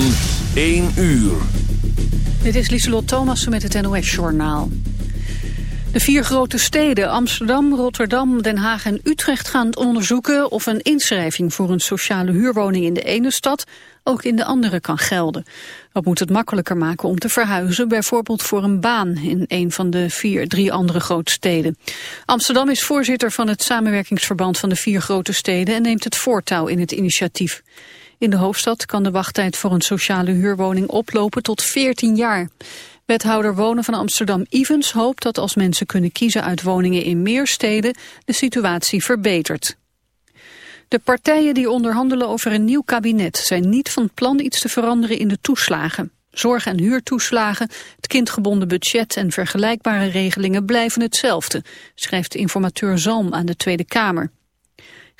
van 1 uur. Dit is Lieselot Thomassen met het NOS-journaal. De vier grote steden Amsterdam, Rotterdam, Den Haag en Utrecht gaan onderzoeken of een inschrijving voor een sociale huurwoning in de ene stad ook in de andere kan gelden. Dat moet het makkelijker maken om te verhuizen, bijvoorbeeld voor een baan in een van de vier, drie andere grote steden. Amsterdam is voorzitter van het samenwerkingsverband van de vier grote steden en neemt het voortouw in het initiatief. In de hoofdstad kan de wachttijd voor een sociale huurwoning oplopen tot 14 jaar. Wethouder Wonen van Amsterdam Evans hoopt dat als mensen kunnen kiezen uit woningen in meer steden de situatie verbetert. De partijen die onderhandelen over een nieuw kabinet zijn niet van plan iets te veranderen in de toeslagen. Zorg- en huurtoeslagen, het kindgebonden budget en vergelijkbare regelingen blijven hetzelfde, schrijft informateur Zalm aan de Tweede Kamer.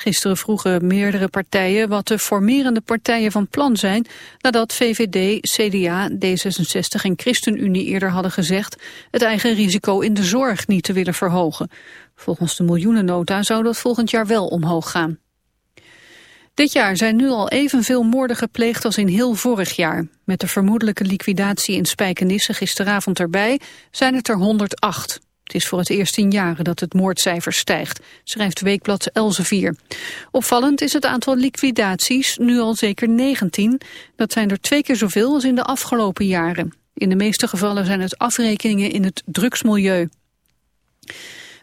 Gisteren vroegen meerdere partijen wat de formerende partijen van plan zijn... nadat VVD, CDA, D66 en ChristenUnie eerder hadden gezegd... het eigen risico in de zorg niet te willen verhogen. Volgens de miljoenennota zou dat volgend jaar wel omhoog gaan. Dit jaar zijn nu al evenveel moorden gepleegd als in heel vorig jaar. Met de vermoedelijke liquidatie in Spijkenisse gisteravond erbij zijn het er 108. Het is voor het eerst in jaren dat het moordcijfer stijgt, schrijft Weekblad Elsevier. Opvallend is het aantal liquidaties, nu al zeker 19. Dat zijn er twee keer zoveel als in de afgelopen jaren. In de meeste gevallen zijn het afrekeningen in het drugsmilieu.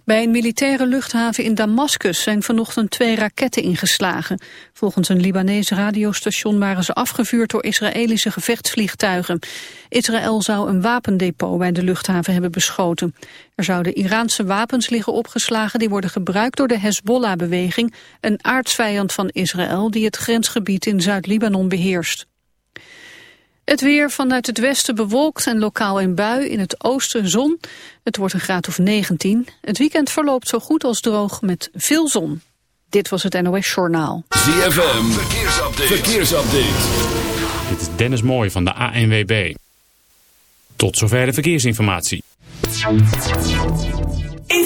Bij een militaire luchthaven in Damascus zijn vanochtend twee raketten ingeslagen. Volgens een Libanees radiostation waren ze afgevuurd door Israëlische gevechtsvliegtuigen. Israël zou een wapendepot bij de luchthaven hebben beschoten. Er zouden Iraanse wapens liggen opgeslagen die worden gebruikt door de Hezbollah-beweging, een aardsvijand van Israël die het grensgebied in Zuid-Libanon beheerst. Het weer vanuit het westen bewolkt en lokaal in bui. In het oosten zon. Het wordt een graad of 19. Het weekend verloopt zo goed als droog met veel zon. Dit was het NOS Journaal. ZFM, verkeersupdate. verkeersupdate. Dit is Dennis Mooij van de ANWB. Tot zover de verkeersinformatie. In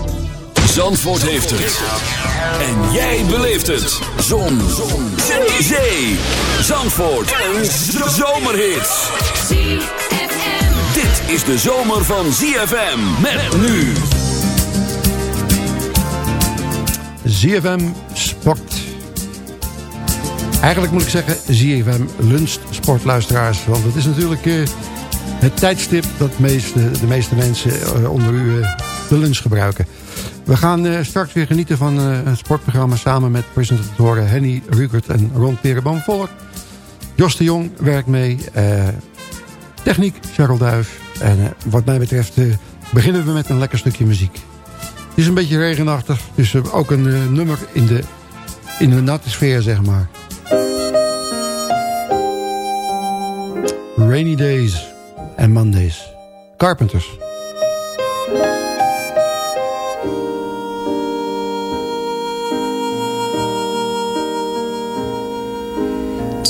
Zandvoort heeft het. En jij beleeft het. Zon. Zon. Zee. Zandvoort. Een zomerhit. Dit is de zomer van ZFM. Met nu. ZFM Sport. Eigenlijk moet ik zeggen ZFM Lunch Sportluisteraars. Want het is natuurlijk eh, het tijdstip dat meeste, de meeste mensen eh, onder u eh, de lunch gebruiken. We gaan eh, straks weer genieten van eh, een sportprogramma... samen met presentatoren Henny Rukert en Ron Perenboom-Voller. Jos de Jong werkt mee. eh, techniek Charles Duif. En wat mij betreft beginnen we met een lekker stukje muziek. Het is een beetje regenachtig. Dus ook een nummer in de, in de natte sfeer, zeg maar. Rainy Days en Mondays. Carpenters.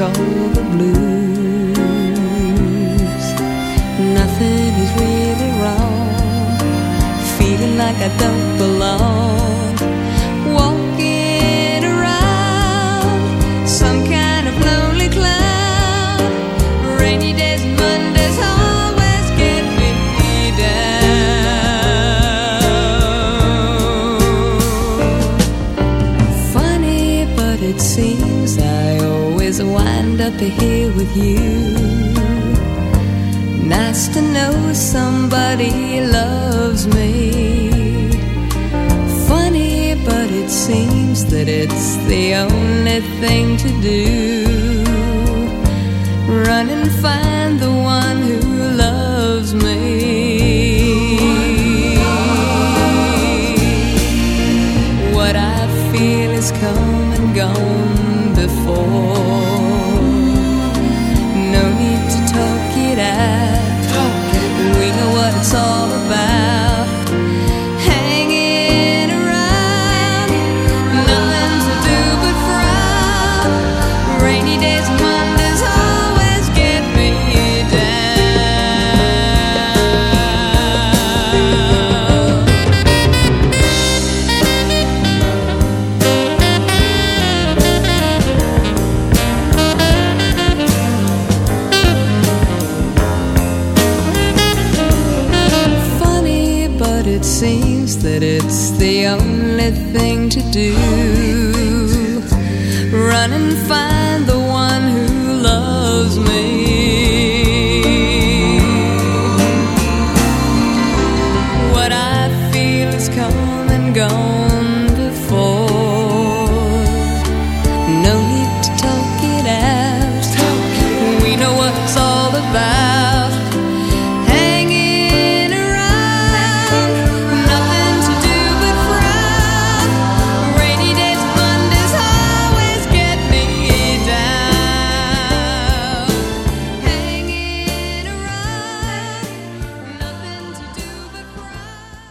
Call the blues. Nothing is really wrong. Feeling like I don't belong. Up here with you. Nice to know somebody loves me. Funny, but it seems that it's the only thing to do. Run and find the one who loves me. It's the only thing to do. Run and find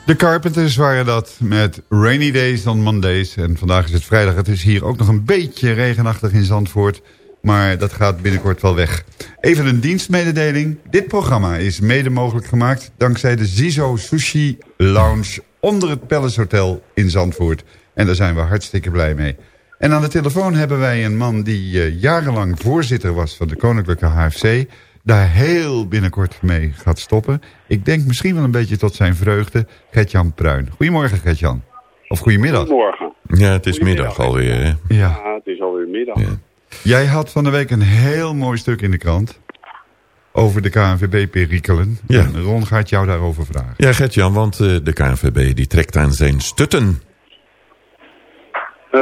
De Carpenters waren dat met Rainy Days on Mondays. En vandaag is het vrijdag. Het is hier ook nog een beetje regenachtig in Zandvoort. Maar dat gaat binnenkort wel weg. Even een dienstmededeling. Dit programma is mede mogelijk gemaakt... dankzij de Zizo Sushi Lounge onder het Palace Hotel in Zandvoort. En daar zijn we hartstikke blij mee. En aan de telefoon hebben wij een man die eh, jarenlang voorzitter was... van de Koninklijke HFC daar heel binnenkort mee gaat stoppen. Ik denk misschien wel een beetje tot zijn vreugde, Gertjan Pruin. Goedemorgen Gertjan. Of goedemiddag. Goedemorgen. Ja, het is middag alweer. Hè? Ja. Ja, het is alweer middag. Jij had van de week een heel mooi stuk in de krant over de KNVB-perikelen. Ja. En Ron gaat jou daarover vragen. Ja, Gert-Jan, want eh, de KNVB die trekt aan zijn stutten. Eh,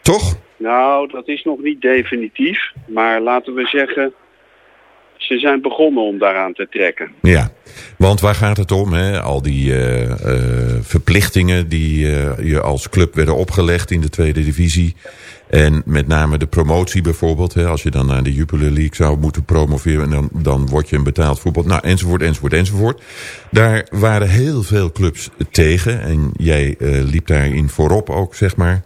Toch? Nou, dat is nog niet definitief. Maar laten we zeggen, ze zijn begonnen om daaraan te trekken. Ja, want waar gaat het om? Hè? Al die eh, eh, verplichtingen die eh, je als club werden opgelegd in de tweede divisie. En met name de promotie bijvoorbeeld. Hè? Als je dan naar de Jupiler League zou moeten promoveren... dan, dan word je een betaald voetbal. Nou, enzovoort, enzovoort, enzovoort. Daar waren heel veel clubs tegen. En jij liep daarin voorop ook, zeg maar.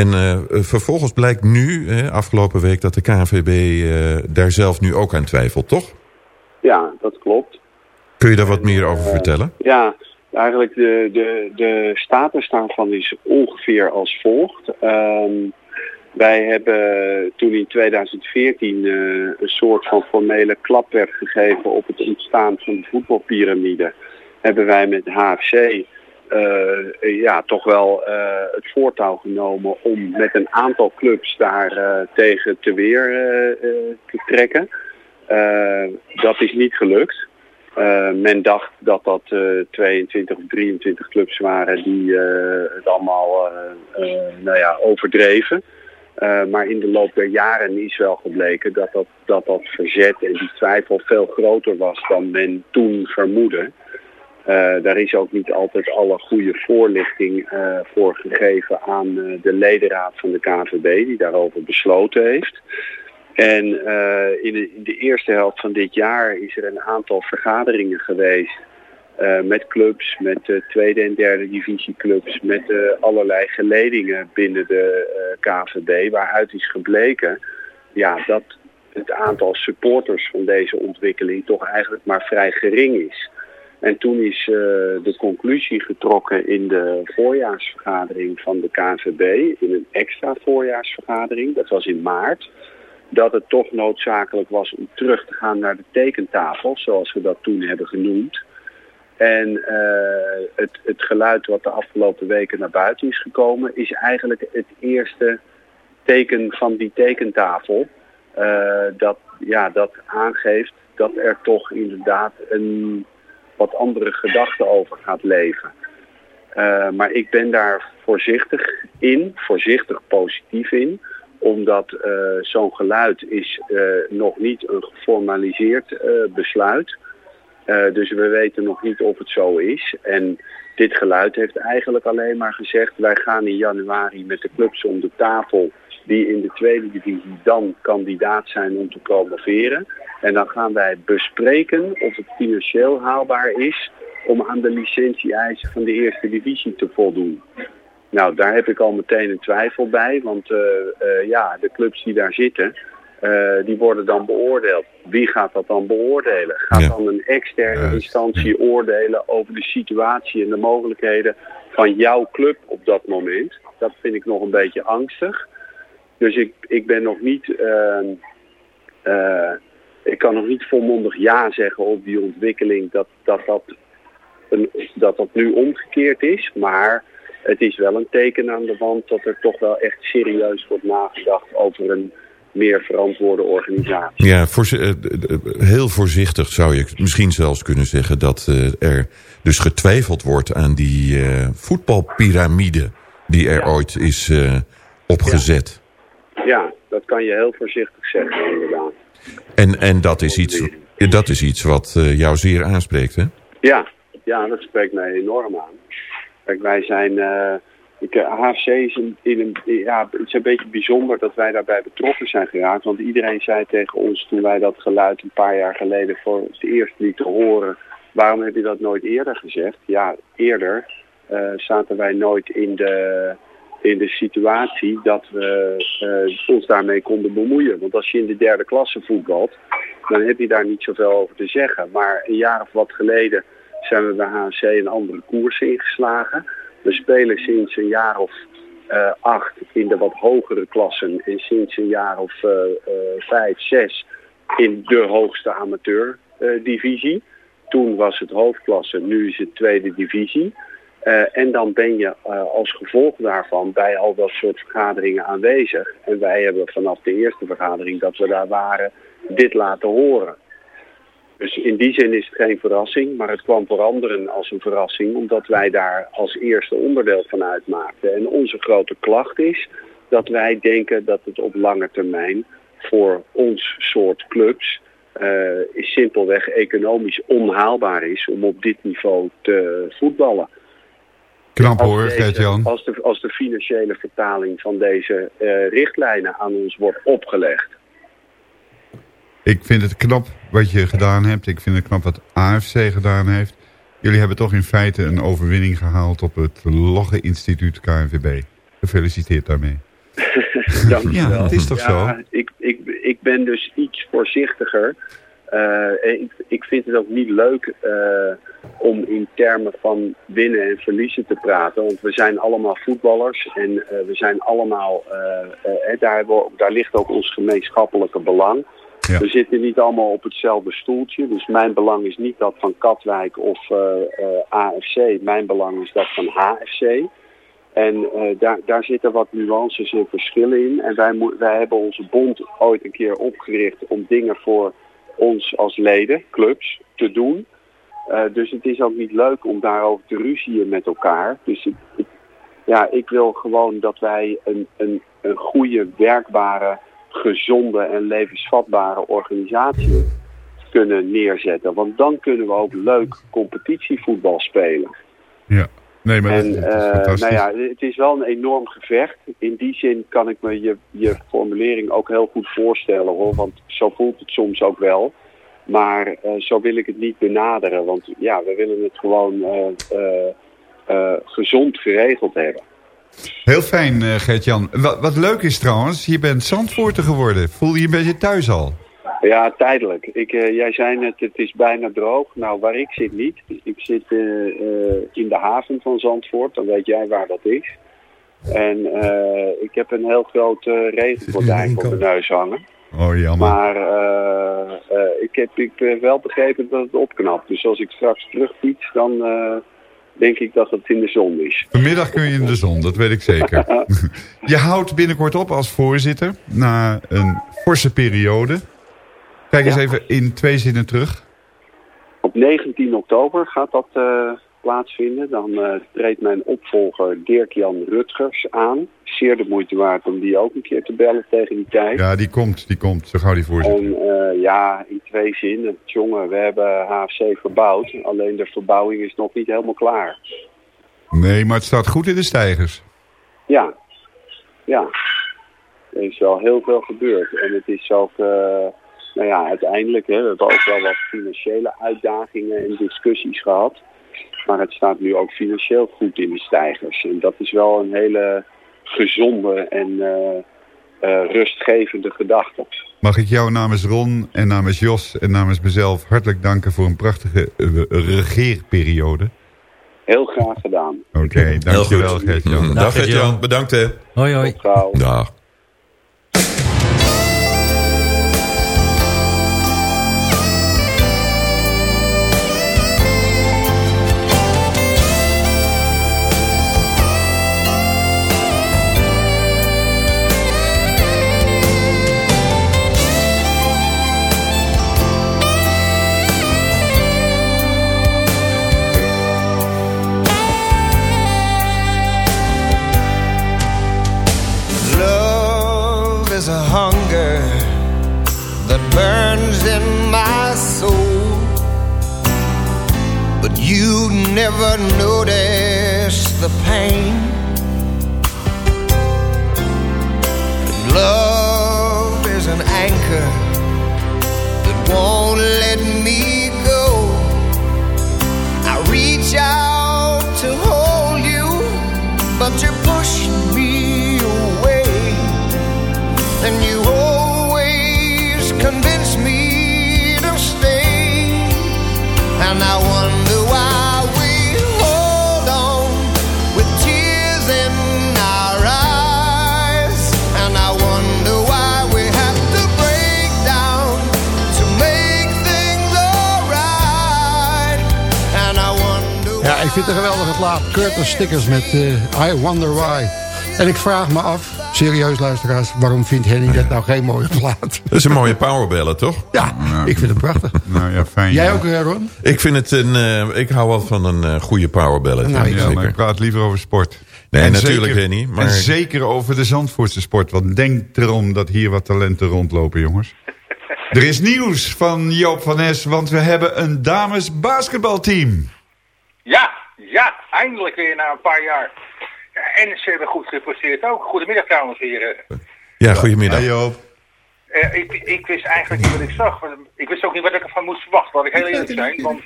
En eh, vervolgens blijkt nu, afgelopen week... dat de KNVB eh, daar zelf nu ook aan twijfelt, toch? Ja, dat klopt. Kun je daar wat meer over vertellen? Ja, eigenlijk de, de, de status daarvan is ongeveer als volgt. Ehm, wij hebben toen in 2014 eh, een soort van formele klap werd gegeven op het ontstaan van de voetbalpyramide. hebben wij met HFC eh, ja, toch wel eh, het voortouw genomen om met een aantal clubs daar eh, tegen te weer te trekken. dat is niet gelukt. men dacht dat dat 22 of 23 clubs waren die het allemaal nou ja, overdreven. maar in de loop der jaren is wel gebleken dat dat, dat dat verzet en die twijfel veel groter was dan men toen vermoedde. Uh, daar is ook niet altijd alle goede voorlichting uh, voor gegeven aan uh, de ledenraad van de KVB die daarover besloten heeft. En in de, in, de, eerste helft van dit jaar is er een aantal vergaderingen geweest met clubs, met tweede en derde divisieclubs, met allerlei geledingen binnen de KVB waaruit is gebleken ja, dat het aantal supporters van deze ontwikkeling toch eigenlijk maar vrij gering is. En toen is uh, de conclusie getrokken in de voorjaarsvergadering van de KNVB, in een extra voorjaarsvergadering, dat was in maart, dat het toch noodzakelijk was om terug te gaan naar de tekentafel, zoals we dat toen hebben genoemd. En uh, het, het geluid wat de afgelopen weken naar buiten is gekomen, is eigenlijk het eerste teken van die tekentafel. Uh, dat, ja, dat aangeeft dat er toch inderdaad een wat andere gedachten over gaat leven. Uh, maar ik ben daar voorzichtig in, voorzichtig positief in omdat uh, zo'n geluid is uh, nog niet een geformaliseerd besluit. dus we weten nog niet of het zo is. En dit geluid heeft eigenlijk alleen maar gezegd... wij gaan in januari met de clubs om de tafel die in de tweede divisie dan kandidaat zijn om te promoveren. En dan gaan wij bespreken of het financieel haalbaar is om aan de licentie-eisen van de eerste divisie te voldoen. Nou, daar heb ik al meteen een twijfel bij, want uh, uh, ja, de clubs die daar zitten, uh, die worden dan beoordeeld. Wie gaat dat dan beoordelen? Gaat dan een externe instantie oordelen over de situatie en de mogelijkheden van jouw club op dat moment? Dat vind ik nog een beetje angstig. Dus ik, ik ben nog niet... Uh, ik kan nog niet volmondig ja zeggen op die ontwikkeling dat dat, dat, een, dat dat nu omgekeerd is. Maar het is wel een teken aan de wand dat er toch wel echt serieus wordt nagedacht over een meer verantwoorde organisatie. Ja, voor, uh, heel voorzichtig zou je misschien zelfs kunnen zeggen dat uh, er dus getwijfeld wordt aan die uh, voetbalpyramide die er ja. ooit is opgezet. Ja. Ja, dat kan je heel voorzichtig zeggen inderdaad. En, en dat, is iets, dat is iets wat uh, jou zeer aanspreekt, hè? Ja, ja, dat spreekt mij enorm aan. Kijk, wij zijn... Uh, ik, HFC is, een, in een, ja, het is een beetje bijzonder dat wij daarbij betrokken zijn geraakt. Want iedereen zei tegen ons toen wij dat geluid een paar jaar geleden voor het eerst lieten horen... waarom heb je dat nooit eerder gezegd? Ja, eerder uh, zaten wij nooit in de in de situatie dat we uh, ons daarmee konden bemoeien. Want als je in de derde klasse voetbalt, dan heb je daar niet zoveel over te zeggen. Maar een jaar of wat geleden zijn we bij HC een andere koers ingeslagen. We spelen sinds een jaar of uh, acht in de wat hogere klassen en sinds een jaar of uh, vijf, zes in de hoogste amateurdivisie. Toen was het hoofdklasse, nu is het tweede divisie. Uh, en dan ben je uh, als gevolg daarvan bij al dat soort vergaderingen aanwezig. En wij hebben vanaf de eerste vergadering dat we daar waren dit laten horen. Dus in die zin is het geen verrassing, maar het kwam voor anderen als een verrassing, omdat wij daar als eerste onderdeel van uitmaakten. En onze grote klacht is dat wij denken dat het op lange termijn voor ons soort clubs uh, simpelweg economisch onhaalbaar is om op dit niveau te voetballen. Knap hoor, Gert-Jan. Als de, als de financiële vertaling van deze uh, richtlijnen aan ons wordt opgelegd. Ik vind het knap wat je gedaan hebt. Ik vind het knap wat AFC gedaan heeft. Jullie hebben toch in feite een overwinning gehaald op het Logge Instituut KNVB. Gefeliciteerd daarmee. Dank je ja, het is toch ja, zo? Ik, ik, ik ben dus iets voorzichtiger. Uh, ik, ik vind het ook niet leuk uh, om in termen van winnen en verliezen te praten. Want we zijn allemaal voetballers en uh, we zijn allemaal, daar, we, daar ligt ook ons gemeenschappelijke belang. Ja. We zitten niet allemaal op hetzelfde stoeltje. Dus mijn belang is niet dat van Katwijk of eh, eh, AFC. Mijn belang is dat van HFC. En eh, daar, daar zitten wat nuances en verschillen in. En wij, wij hebben onze bond ooit een keer opgericht om dingen voor ons als leden, clubs, te doen. Eh, dus het is ook niet leuk om daarover te ruzien met elkaar. Dus ik, ja, ik wil gewoon dat wij een, een, een goede, werkbare, gezonde en levensvatbare organisatie kunnen neerzetten. Want dan kunnen we ook leuk competitievoetbal spelen. Ja. Nee, maar En dat eh, fantastisch. nou ja, het is wel een enorm gevecht. In die zin kan ik me je, je formulering ook heel goed voorstellen hoor. Want zo voelt het soms ook wel. Maar eh, zo wil ik het niet benaderen. Want ja, we willen het gewoon eh, gezond geregeld hebben. Heel fijn, Gert-Jan. Wat, wat leuk is trouwens, je bent Zandvoorter geworden. Voel je je een beetje thuis al? Ja, tijdelijk. Ik, eh, jij zei net, het is bijna droog. Nou, waar ik zit niet. Ik zit eh, eh, in de haven van Zandvoort. Dan weet jij waar dat is. En ik heb een heel groot regengordijn voor mijn neus hangen. Oh, jammer. Maar ik heb ik heb wel begrepen dat het opknapt. Dus als ik straks terugfiets, dan denk ik dat het in de zon is. Vanmiddag kun je in de zon, dat weet ik zeker. je houdt binnenkort op als voorzitter na een forse periode. Kijk eens even in twee zinnen terug. Op 19 oktober gaat dat eh, plaatsvinden. Dan eh, treedt mijn opvolger Dirk-Jan Rutgers aan. Zeer de moeite waard om die ook een keer te bellen tegen die tijd. Ja, die komt, die komt. Zo gauw die voorzitter. En eh, ja, in twee zinnen. Jongen, we hebben HFC verbouwd. Alleen de verbouwing is nog niet helemaal klaar. Nee, maar het staat goed in de stijgers. Ja, ja. Er is wel heel veel gebeurd. En het is ook, eh, nou ja, uiteindelijk, hè, we hebben ook wel wat financiële uitdagingen en discussies gehad. Maar het staat nu ook financieel goed in de stijgers. En dat is wel een hele gezonde en eh, eh, rustgevende gedachte. Mag ik jou namens Ron en namens Jos en namens mezelf hartelijk danken voor een prachtige eh, regeerperiode. Heel graag gedaan. Oké, dankjewel. Gert-Jan. Dag Gert-Jan, bedankt hè. Hoi hoi. Dag. Never notice the pain. Love ik vind het een geweldige plaat. Curtis Stickers met eh, I Wonder Why. En ik vraag me af, serieus luisteraars... waarom vindt Henny dat nou geen mooie plaat? Dat is een mooie powerbellen, toch? Ja, ik vind het prachtig. Nou ja, fijn. Jij ja. ook, eh, Ron? Ik vind het een... eh, ik hou wel van een eh, goede powerbellen. Nou, Ja, maar ik praat liever over sport. Nee, En natuurlijk, zeker- Henny. Maar En zeker over de Zandvoortse sport. Want denk erom dat hier wat talenten rondlopen, jongens. Er is nieuws van Joop van Es, want we hebben een dames basketbalteam. Ja, ja, eindelijk weer na een paar jaar. Ja, en ze hebben goed gepresteerd ook. Goedemiddag trouwens weer. eh. ja, goedemiddag. Hey Joop. Eh, ik, ik wist eigenlijk niet wat ik zag. want Ik wist ook niet wat ik ervan moest verwachten, laat ik heel eerlijk zijn. Want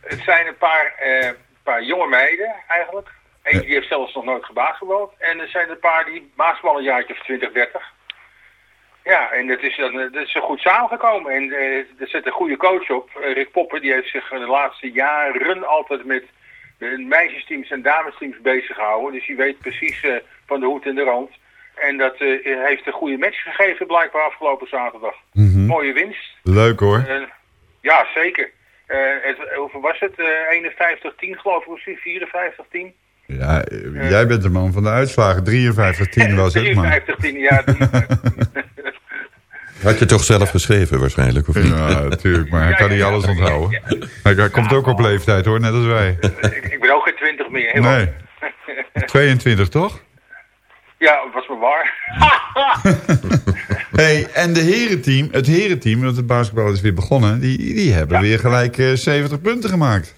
het zijn een paar, eh, paar jonge meiden eigenlijk. Eentje die heeft zelfs nog nooit gebasketbald. En er zijn een paar die basketbal een jaartje of 20, 30. Ja, en dat is, dan, eh, dat is zo goed samengekomen. En eh, er zit een goede coach op. Eh, Rick Poppen, die heeft zich de laatste jaren altijd met de meisjesteams en damesteams bezig gehouden. Dus die weet precies eh, van de hoed en de rand. En dat eh, heeft een goede match gegeven blijkbaar afgelopen zaterdag. Mhm. mooie winst. Leuk hoor. Eh, ja, zeker. Het, hoeveel was het? Eh 51-10 geloof ik, of 54-10? Ja, jij bent de man van de uitslagen. 53-10 was het, maar... 53-10, ja. Had je toch zelf geschreven waarschijnlijk, of niet? Ja, natuurlijk, maar hij kan niet alles onthouden. Hij, komt ook op leeftijd hoor, net als wij. ik, ik ben ook geen 20 meer. helemaal. Nee. 22 toch? Ja, het was me waar. hey, en de herenteam, het herenteam, want het basketbal is weer begonnen, die, die hebben weer gelijk eh, 70 punten gemaakt.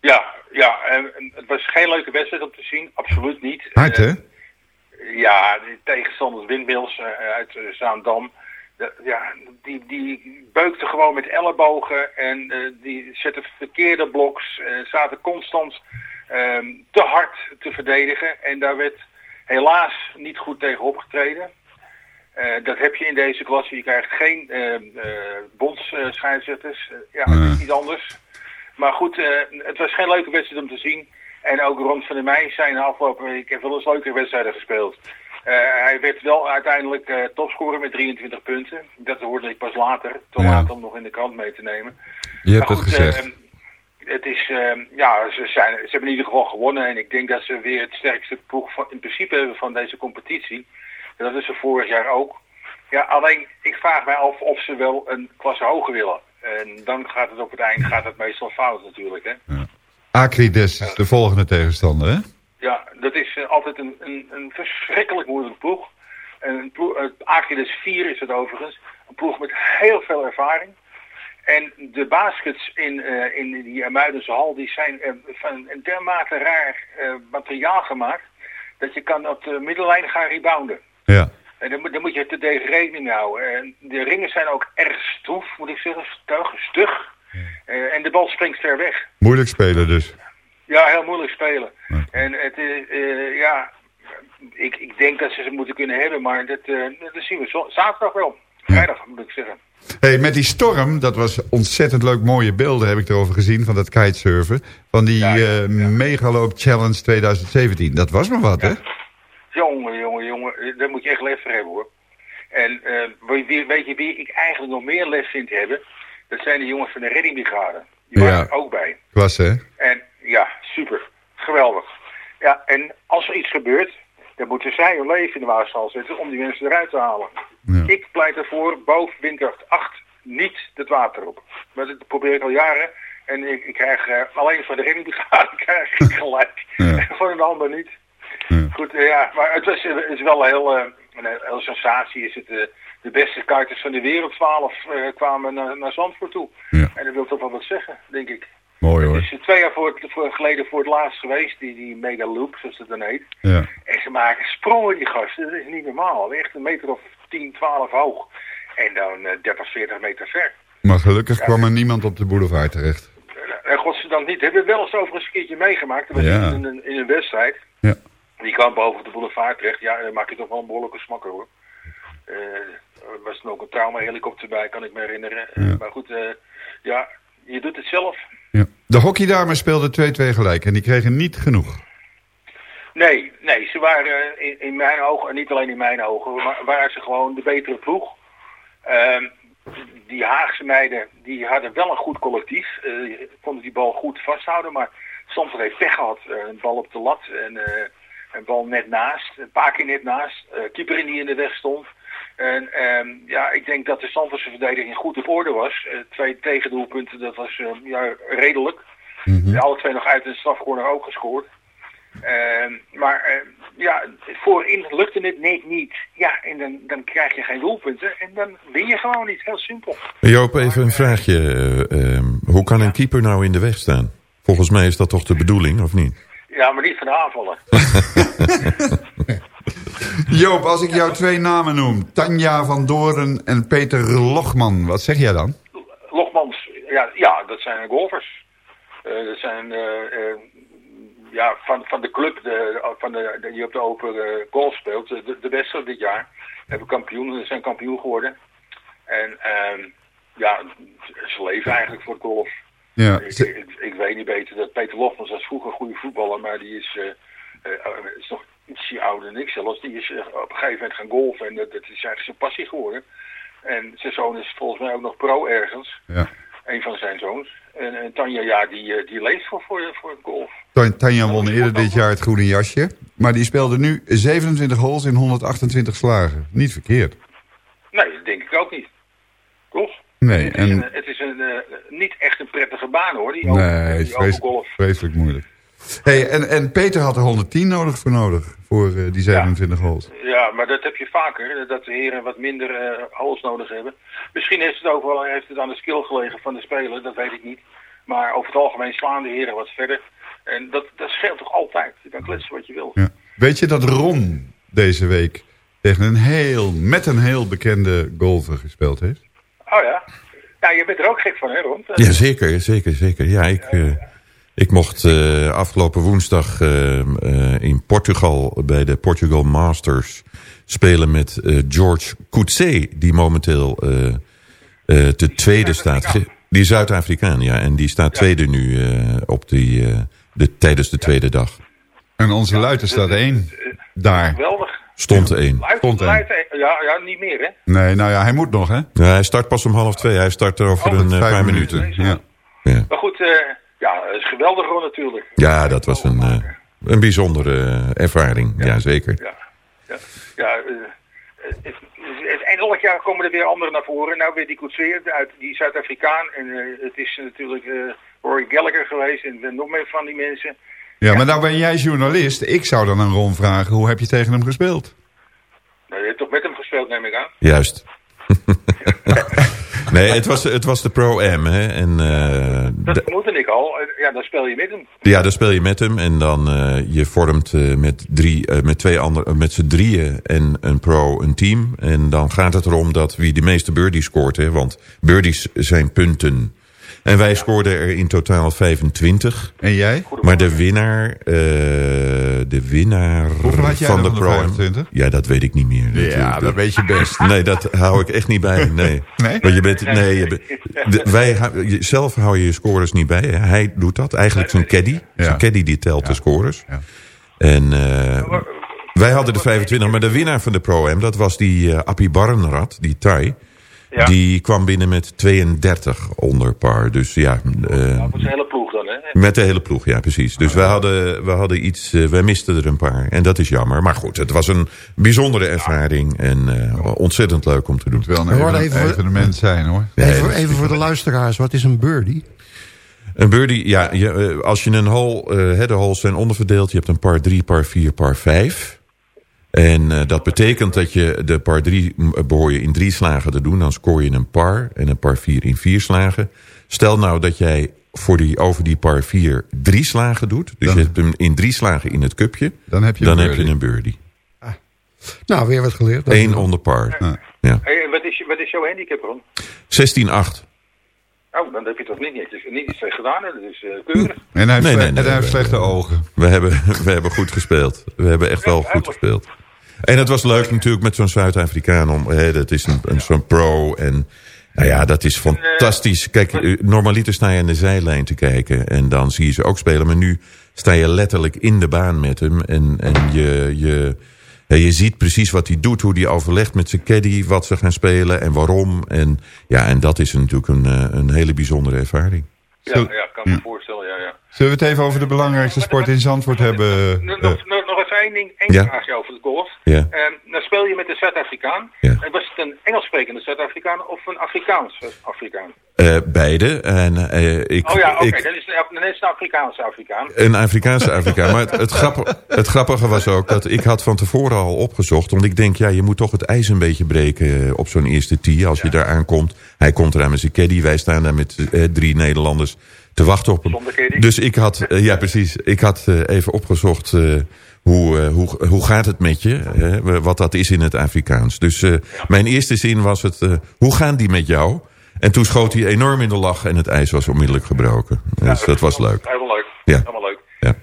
Ja, ja en, en het was geen leuke wedstrijd om te zien, absoluut niet. Hard hè? Ja, de tegenstanders Windmills eh, uit eh, Zaandam. De- ja, die, die beukten gewoon met ellebogen en eh, die zetten verkeerde bloks. eh, zaten constant ehm, te hard te verdedigen. En daar werd helaas niet goed tegen opgetreden. Eh, dat heb je in deze klasse. Je krijgt geen uh, bondsscheidsrechters. ja, het is niet anders. Maar goed, het was geen leuke wedstrijd om te zien. En ook Ron van der Meij zijn afgelopen week wel eens leuke wedstrijden gespeeld. Eh, hij werd wel uiteindelijk eh, topscorer met 23 punten. Dat hoorde ik pas later. Te Ja. laat om nog in de krant mee te nemen. Je hebt goed, gezegd. eh, het is, eh, ja, ze, zijn, ze hebben in ieder geval gewonnen. En ik denk dat ze weer het sterkste ploeg van, in principe hebben van deze competitie. En dat is ze vorig jaar ook. Ja, alleen ik vraag mij af of ze wel een klasse hoger willen. En dan gaat het op het eind gaat het meestal fout natuurlijk. Hè? Acrides is de volgende tegenstander hè? Ja, dat is eh, altijd een, een, een verschrikkelijk moeilijke ploeg. En een ploeg Aquiles 4 is het overigens. Een ploeg met heel veel ervaring. En de baskets in, eh, in die Muidense hal die zijn eh, van een dermate raar materiaal gemaakt... dat je kan op de middellijn gaan rebounden. Ja. En moet, daar moet je te tegen rekening houden. En de ringen zijn ook erg stroef, moet ik zeggen. Stug, stug. En de bal springt ver weg. Moeilijk spelen dus. Ja, heel moeilijk spelen. En het is, eh, ja, ik, ik denk dat ze ze moeten kunnen hebben, maar dat, eh, dat zien we zo- zaterdag wel. Vrijdag, moet ik zeggen. Hey, met die storm, dat was ontzettend leuk. Mooie beelden heb ik erover gezien van dat kitesurfen. Van die eh, Megaloop Challenge 2017. Dat was maar wat, hè? Jongen, jongen, jongen, eh, daar moet je echt les voor hebben, hoor. En eh, weet je wie ik eigenlijk nog meer les vind hebben? Dat zijn de jongens van de reddingbrigade. Die waren Ja. er ook bij. Klasse, hè? En ja, super. Geweldig. Ja, en als er iets gebeurt, dan moeten zij hun leven in de waarstal zetten om die mensen eruit te halen. Ik pleit ervoor, boven windkracht 8, niet het water op. Maar dat probeer ik al jaren. En ik, ik krijg eh, alleen van de reddingbrigade krijg ik gelijk. van een ander niet. Goed, eh, ja, maar het, was, het is wel heel, eh, een heel sensatie. Is het, eh, de beste karters van de wereld, 12, eh, kwamen naar, naar Zandvoort toe. En dat wil toch wel wat zeggen, denk ik. Mooi hoor. Het is twee jaar voor het, voor, geleden voor het laatst geweest, die, die mega loop, zoals het dan heet. Ja. En ze maken sprongen, die gasten. Dat is niet normaal. Echt een meter of 10, 12 hoog. En dan eh 30, 40 meter ver. Maar gelukkig kwam er niemand op de boulevard terecht. En godzijdank niet. Hebben we wel eens overigens een keertje meegemaakt. Dat was Ja. in, een, in een wedstrijd. Ja. Die kwam boven de boulevard terecht. Ja, dan maak je toch wel een behoorlijke smakker hoor. Eh, er was er ook een traumahelikopter bij, kan ik me herinneren. Eh, maar goed, eh, ja, je doet het zelf. Ja. De hockeydames speelden 2-2 gelijk en die kregen niet genoeg. Nee, nee, ze waren eh, in, in mijn ogen, en niet alleen in mijn ogen, maar waren ze gewoon de betere ploeg. Ehm, die Haagse meiden, die hadden wel een goed collectief. eh, konden die bal goed vasthouden, maar soms heeft pech gehad. Eh, een bal op de lat en een bal net naast, een paar keer net naast. keeper in die in de weg stond. En ehm, ja, ik denk dat de Zandvoortse verdediging goed op orde was. Eh, twee tegendoelpunten, dat was eh, ja, redelijk. Alle twee nog uit een strafcorner ook gescoord. Ehm, maar ehm, ja, voorin lukte het net niet. Ja, en dan, dan krijg je geen doelpunten. En dan win je gewoon niet. Heel simpel. Joop, even een vraagje. eh, ehm, hoe kan een keeper nou in de weg staan? Volgens mij is dat toch de bedoeling, of niet? Ja, maar niet van de aanvallen. Joop, als ik jou twee namen noem. Tanja van Doren en Peter Logman. Wat zeg jij dan? Logmans, ja, ja dat zijn golfers. Eh, dat zijn eh, eh, ja, van, van de club de, van de, de- die op de open golf speelt. De, de beste dit jaar. Hebben kampioen, ze zijn kampioen geworden. En ehm, ja, ze leven eigenlijk voor het golf. Ja, Ik, ze- ik, ik weet niet beter dat Peter Lofmans was vroeger een goede voetballer, maar die is, is nog ietsje ouder dan ik zelfs. Die is eh, op een gegeven moment gaan golfen en dat, dat is eigenlijk zijn passie geworden. En zijn zoon is volgens mij ook nog pro ergens. Ja. Een van zijn zoons. En, en Tanja, ja, die, eh, die leeft voor, voor, voor golf. Tan- Tanja won eerder dit jaar het groene jasje. Maar die speelde nu 27 holes in 128 slagen. Niet verkeerd. Nee, dat denk ik ook niet. Toch? Nee, Het is, een, en, het is een, eh, niet echt een prettige baan hoor, die, nee, open- het is vreselijk, golf. vreselijk moeilijk. Hey, en, en Peter had er 110 nodig voor nodig. Voor eh, die 27 holes. Ja, maar dat heb je vaker, dat de heren wat minder eh holes nodig hebben. Misschien heeft het ook wel heeft het aan de skill gelegen van de speler, dat weet ik niet. Maar over het algemeen slaan de heren wat verder. En dat, dat scheelt toch altijd. Je kan kletsen wat je wil. Ja. Weet je dat Ron deze week tegen een heel, met een heel bekende golfer gespeeld heeft? Oh ja. Ja, je bent er ook gek van, hè, Ron? Ja, zeker, zeker, zeker. Ja, ik, eh, ik mocht eh, afgelopen woensdag eh, eh, in Portugal bij de Portugal Masters spelen met eh, George Coetzee, die momenteel eh, eh, de tweede staat. Die is Zuid-Afrikaan, ja. En die staat tweede nu eh, op die, eh, de, tijdens de tweede dag. En onze luiter staat één. Daar. Geweldig. Stond één. Luid, Stond er. eh, ja, ja, niet meer, hè? Nee, nou ja, hij moet nog, hè? Ja, hij start pas om half twee. Hij start er over Oh, een Vijf paar minuten. minuten. Ja. Maar goed, eh, ja, het is geweldig, Ron, natuurlijk. Ja, dat was een, eh, een bijzondere eh, ervaring. Ja, zeker. Ja, ja eh, het, het, het- en elk jaar komen er weer anderen naar voren. Nou weer die Coetzee uit die Zuid-Afrikaan. En eh, het is natuurlijk eh Rory Gallagher geweest en nog meer van die mensen. Ja, maar nou ben jij journalist. Ik zou dan aan Ron vragen, hoe heb je tegen hem gespeeld? Nou, je hebt toch met hem gespeeld, neem ik aan? Juist. nee, het was, het was de Pro-Am. hè, En, eh, Dat de- vermoedde ik al. Ja, dan speel je met hem. ja, daar speel je met hem. En dan eh, je vormt eh, met, drie, met, twee andere, met z'n drieën en een pro een team. En dan gaat het erom dat wie de meeste birdies scoort. Hè, want birdies zijn punten. En wij scoorden er in totaal 25. En jij? Maar de winnaar, eh, de winnaar Hoeveel had jij van de de pro 25? Ja, dat weet ik niet meer. natuurlijk. dat weet je best. Nee, dat hou ik echt niet bij. Nee. Nee? Want je bent, nee, je bent, de- wij, zelf hou je je scores niet bij. Hij doet dat. Eigenlijk zijn caddy. Zijn caddy die telt de scores. En eh, wij hadden de 25. Maar de winnaar van de Pro-Am, dat was die eh Appie Barnrad, die Thai. Ja. Die kwam binnen met 32 onder par. Dus ja, eh, Dat was een hele ploeg dan, hè? met de hele ploeg, ja precies. Dus we hadden, we hadden iets, eh, wij misten er een paar. En dat is jammer. Maar goed, het was een bijzondere ervaring. En eh, ontzettend leuk om te doen. Wel een We worden even, even- evenement zijn, hoor. Nee, Even, voor de luisteraars, wat is een birdie? Een birdie, ja, je, eh, als je een hole, eh, hè, de holes zijn onderverdeeld. Je hebt een par 3, par 4, par 5. En eh, dat betekent dat je de par 3 behoor je in drie slagen te doen. Dan scoor je een par en een par 4 in vier slagen. Stel nou dat jij voor die, over die par 4 drie slagen doet. Dus Dan- je hebt hem in drie slagen in het cupje. Dan heb je dan een heb je birdie. een birdie. Nou, weer wat geleerd. Eén onder par. Ja. Hey, en wat, is, wat is jouw handicap, Ron? 16-8. Oh, dan heb je toch niet netjes, niet iets slecht gedaan, hè? Dat is eh, keurig. En hij heeft, Nee, sle- nee, nee, en hij heeft we- slechte ogen. We hebben, we hebben goed gespeeld. We hebben echt wel goed gespeeld. En het was leuk natuurlijk met zo'n Zuid-Afrikaan. om. hè, Dat is een, een, zo'n pro. En nou ja, dat is fantastisch. Kijk, eh, normaliter sta je aan de zijlijn te kijken. En dan zie je ze ook spelen. Maar nu sta je letterlijk in de baan met hem. En, en je, je, ja, je ziet precies wat hij doet. Hoe hij overlegt met zijn caddy. Wat ze gaan spelen en waarom. En, ja, en dat is natuurlijk een, eh, een hele bijzondere ervaring. Ja, ja, kan me voorstellen, ja, ja. Zullen we het even over de belangrijkste sport in Zandvoort hebben? Nog, eh, nog, nog, nog even één ding, één Ja. vraagje over de golf. Ja. Ehm, dan speel je met een Zuid-Afrikaan. Ja. Was het een Engels sprekende Zuid-Afrikaan of een Afrikaans Afrikaan? Eh, beide. En, eh, ik, oh ja, oké, dan, is het, dan is het een Afrikaanse Afrikaan. Een Afrikaanse Afrikaan. Maar het, het, grappige, het grappige was ook dat ik had van tevoren al opgezocht. Want ik denk, ja, je moet toch het ijs een beetje breken op zo'n eerste tee. Als je daar aankomt. Hij komt eraan met zijn caddy. Wij staan daar met eh, drie Nederlanders te wachten op hem. Dus ik had, eh, ja precies. Ik had eh, even opgezocht eh, hoe, eh, hoe, hoe gaat het met je. hè, wat dat is in het Afrikaans. Dus eh, mijn eerste zin was het, eh, hoe gaan die met jou? En toen schoot hij enorm in de lach en het ijs was onmiddellijk gebroken. Dus dat was leuk. Helemaal leuk. Ja. Helemaal leuk. Ja.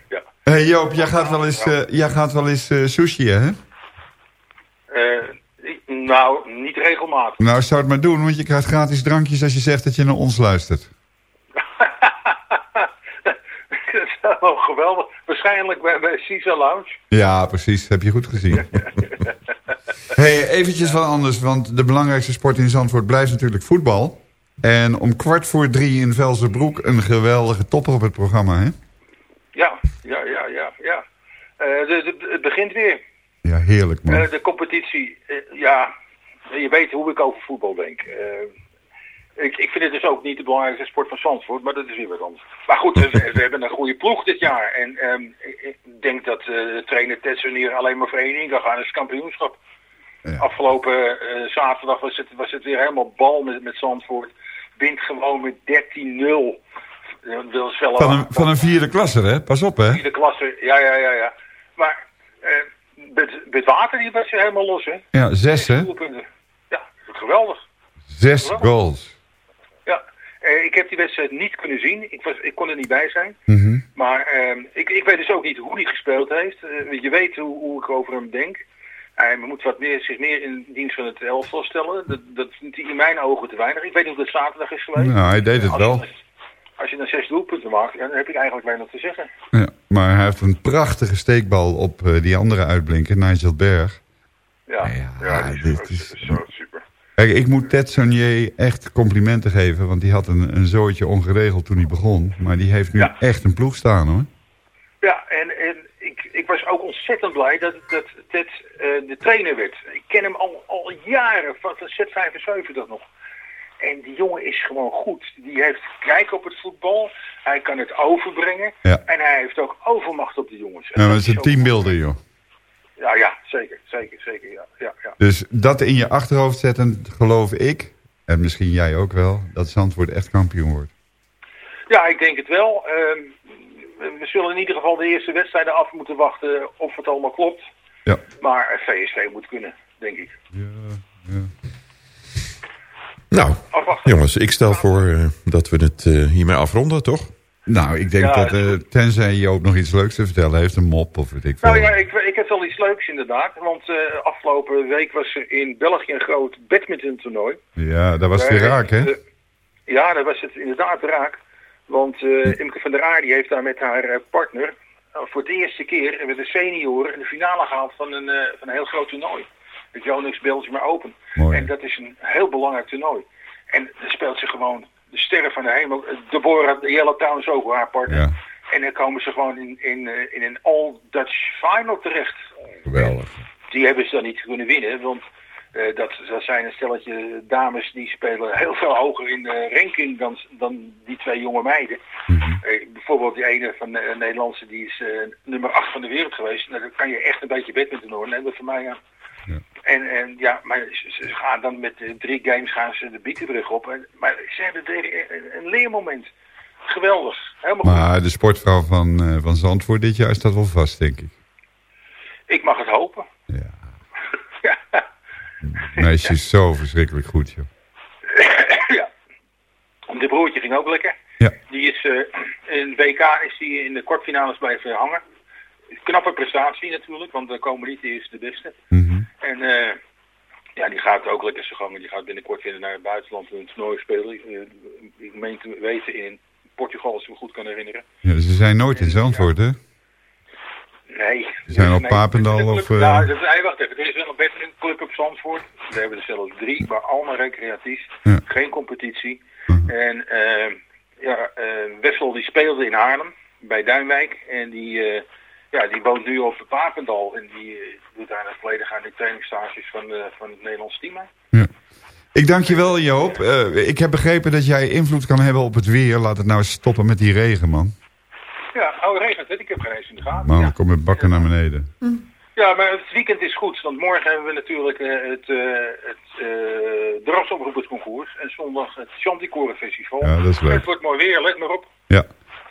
Hey Joop, jij gaat wel eens, eh, jij gaat wel eens eh, sushi, hè? Eh, nou, niet regelmatig. Nou, zou het maar doen, want je krijgt gratis drankjes als je zegt dat je naar ons luistert. Wel geweldig. Waarschijnlijk bij, bij Caesar Lounge. Ja, precies. Heb je goed gezien. Hey, eventjes wat anders, want de belangrijkste sport in Zandvoort blijft natuurlijk voetbal. En om kwart voor drie in Velzerbroek een geweldige topper op het programma, hè? Ja, ja, ja, ja, ja. Eh, de, de- het begint weer. Ja, heerlijk, man. Eh, de competitie, eh, ja, je weet hoe ik over voetbal denk. Eh, ik, ik vind het dus ook niet de belangrijkste sport van Zandvoort, maar dat is weer wat anders. Maar goed, we, we hebben een goede ploeg dit jaar. En ehm, ik, denk dat eh, de trainer Tetsen hier alleen maar voor één ding kan gaan, is het kampioenschap. Afgelopen eh, zaterdag was het, was het weer helemaal bal met, met Zandvoort. Wint gewoon met 13-0. Dat is wel Van een, van een vierde klasse, hè? Pas op, hè? vierde klasse, ja, ja, ja, ja. Maar eh met, water die was je helemaal los, hè? Ja, zes, hè? Ja, geweldig. Zes goals. Eh, ik heb die wedstrijd niet kunnen zien. Ik, was, ik kon er niet bij zijn. Mhm. Maar ehm, ik, ik weet dus ook niet hoe hij gespeeld heeft. Eh, je weet hoe, hoe ik over hem denk. Hij moet wat meer, zich meer in dienst van het elftal stellen. Dat, dat vindt hij in mijn ogen te weinig. Ik weet niet of dat zaterdag is geweest. Nou, hij deed het Als wel. je- Als je dan zes doelpunten maakt, dan heb ik eigenlijk weinig te zeggen. Ja, maar hij heeft een prachtige steekbal op eh, die andere uitblinker, Nigel Berg. Ja, ja, is, dit dat is- is zo super. Kijk, ik moet Ted Sonier echt complimenten geven, want die had een, een zootje ongeregeld toen hij begon. Maar die heeft nu echt een ploeg staan, hoor. Ja, en, en ik, ik was ook ontzettend blij dat, dat Ted eh, de trainer werd. Ik ken hem al, al jaren, van van Z75 nog. En die jongen is gewoon goed. Die heeft kijk op het voetbal. Hij kan het overbrengen. Ja. En hij heeft ook overmacht op de jongens. En Ja, dat het is een teambuilder, joh. Ja, ja, zeker, zeker, zeker, ja. ja, ja. Dus dat in je achterhoofd zetten, geloof ik, en misschien jij ook wel, dat Zandvoort echt kampioen wordt. Ja, ik denk het wel. Ehm, we zullen in ieder geval de eerste wedstrijden af moeten wachten of het allemaal klopt. Ja. Maar VSV moet kunnen, denk ik. Nou, jongens, ik stel voor eh, dat we het eh, hiermee afronden, toch? Nou, ik denk Ja, dat, eh, tenzij Joop nog iets leuks te vertellen heeft, een mop of weet ik veel. Nou ja, ik, ik heb wel iets leuks inderdaad. Want eh, afgelopen week was er in België een groot badminton toernooi. Ja, dat was het weer raak, hè? ja, daar was het inderdaad raak. Want eh, Imke van der Aar die heeft daar met haar partner voor het eerste keer met de senioren in de finale gehaald van een, van een heel groot toernooi. Het Yonex Belgium Open. En dat is een heel belangrijk toernooi. En er speelt ze gewoon de sterren van de hemel. Deborah Jella trouwens ook, haar partner. En dan komen ze gewoon in, in, eh, in een all-Dutch final terecht. Geweldig. Die hebben ze dan niet kunnen winnen, want eh, dat, dat zijn een stelletje dames die spelen heel veel hoger in de ranking dan, dan die twee jonge meiden. Eh, bijvoorbeeld die ene van de Nederlandse, die is nummer 8 van de wereld geweest. Nou, dan kan je echt een beetje badminton horen, neem dat van mij aan. En, en ja, maar ze, ze gaan dan met drie games gaan ze de Bietenbrug op. En, maar ze hebben een, een leermoment. Geweldig. Helemaal goed. Maar de sportvrouw van, eh, van Zandvoort dit jaar staat wel vast, denk ik. Ik mag het hopen. Meisje is zo verschrikkelijk goed, joh. ja. De broertje ging ook lekker. Ja. Die is eh, in WK is die in de kwartfinales blijven hangen. Knappe prestatie natuurlijk, want dan komen niet de de beste. En eh, ja, die gaat ook lekker zijn gang. Die gaat binnenkort weer naar het buitenland een toernooi spelen. Eh, ik meen te weten in Portugal, als ik me goed kan herinneren. Ja, ze zijn nooit in Zandvoort, hè? Nee. Ze zijn op Nee, Papendal de club- of, dat, nee, wacht even. Er is wel een badmintonclub op Zandvoort. We hebben er zelfs drie, maar allemaal recreatief. Geen competitie. En ja, Wessel die speelde in Haarlem, bij Duinwijk. En die, ja, die woont nu op Papendal. En die eh, doet daar in het verleden gaan de trainingsstages van, eh, van het Nederlands team. aan. Ik dank je wel, Joop. Eh, ik heb begrepen dat jij invloed kan hebben op het weer. Laat het nou eens stoppen met die regen, man. Ja, oh regent het. Ik heb geen eens in de gaten. Man, dan kom met bakken naar beneden. Ja, maar het weekend is goed, want morgen hebben we natuurlijk het, uh, het uh, en zondag het Chanticoren Festival. Ja, dat is leuk. Het wordt mooi weer, let maar op. Ja.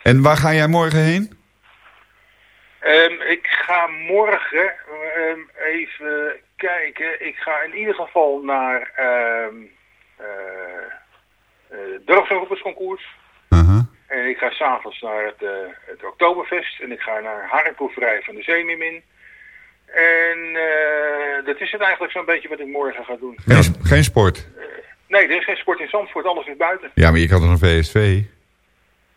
En waar ga jij morgen heen? Um, ik ga morgen um, even kijken. Ik ga in ieder geval naar um, uh, uh. Uh-huh. En ik ga s'avonds naar het, uh, het Oktoberfest en ik ga naar Haringproeverij van de Zeemeermin. En uh, dat is het eigenlijk zo'n beetje wat ik morgen ga doen. Geen, geen sport? Uh, nee, er is geen sport in Zandvoort, alles is buiten. Ja, maar je kan toch een VSV?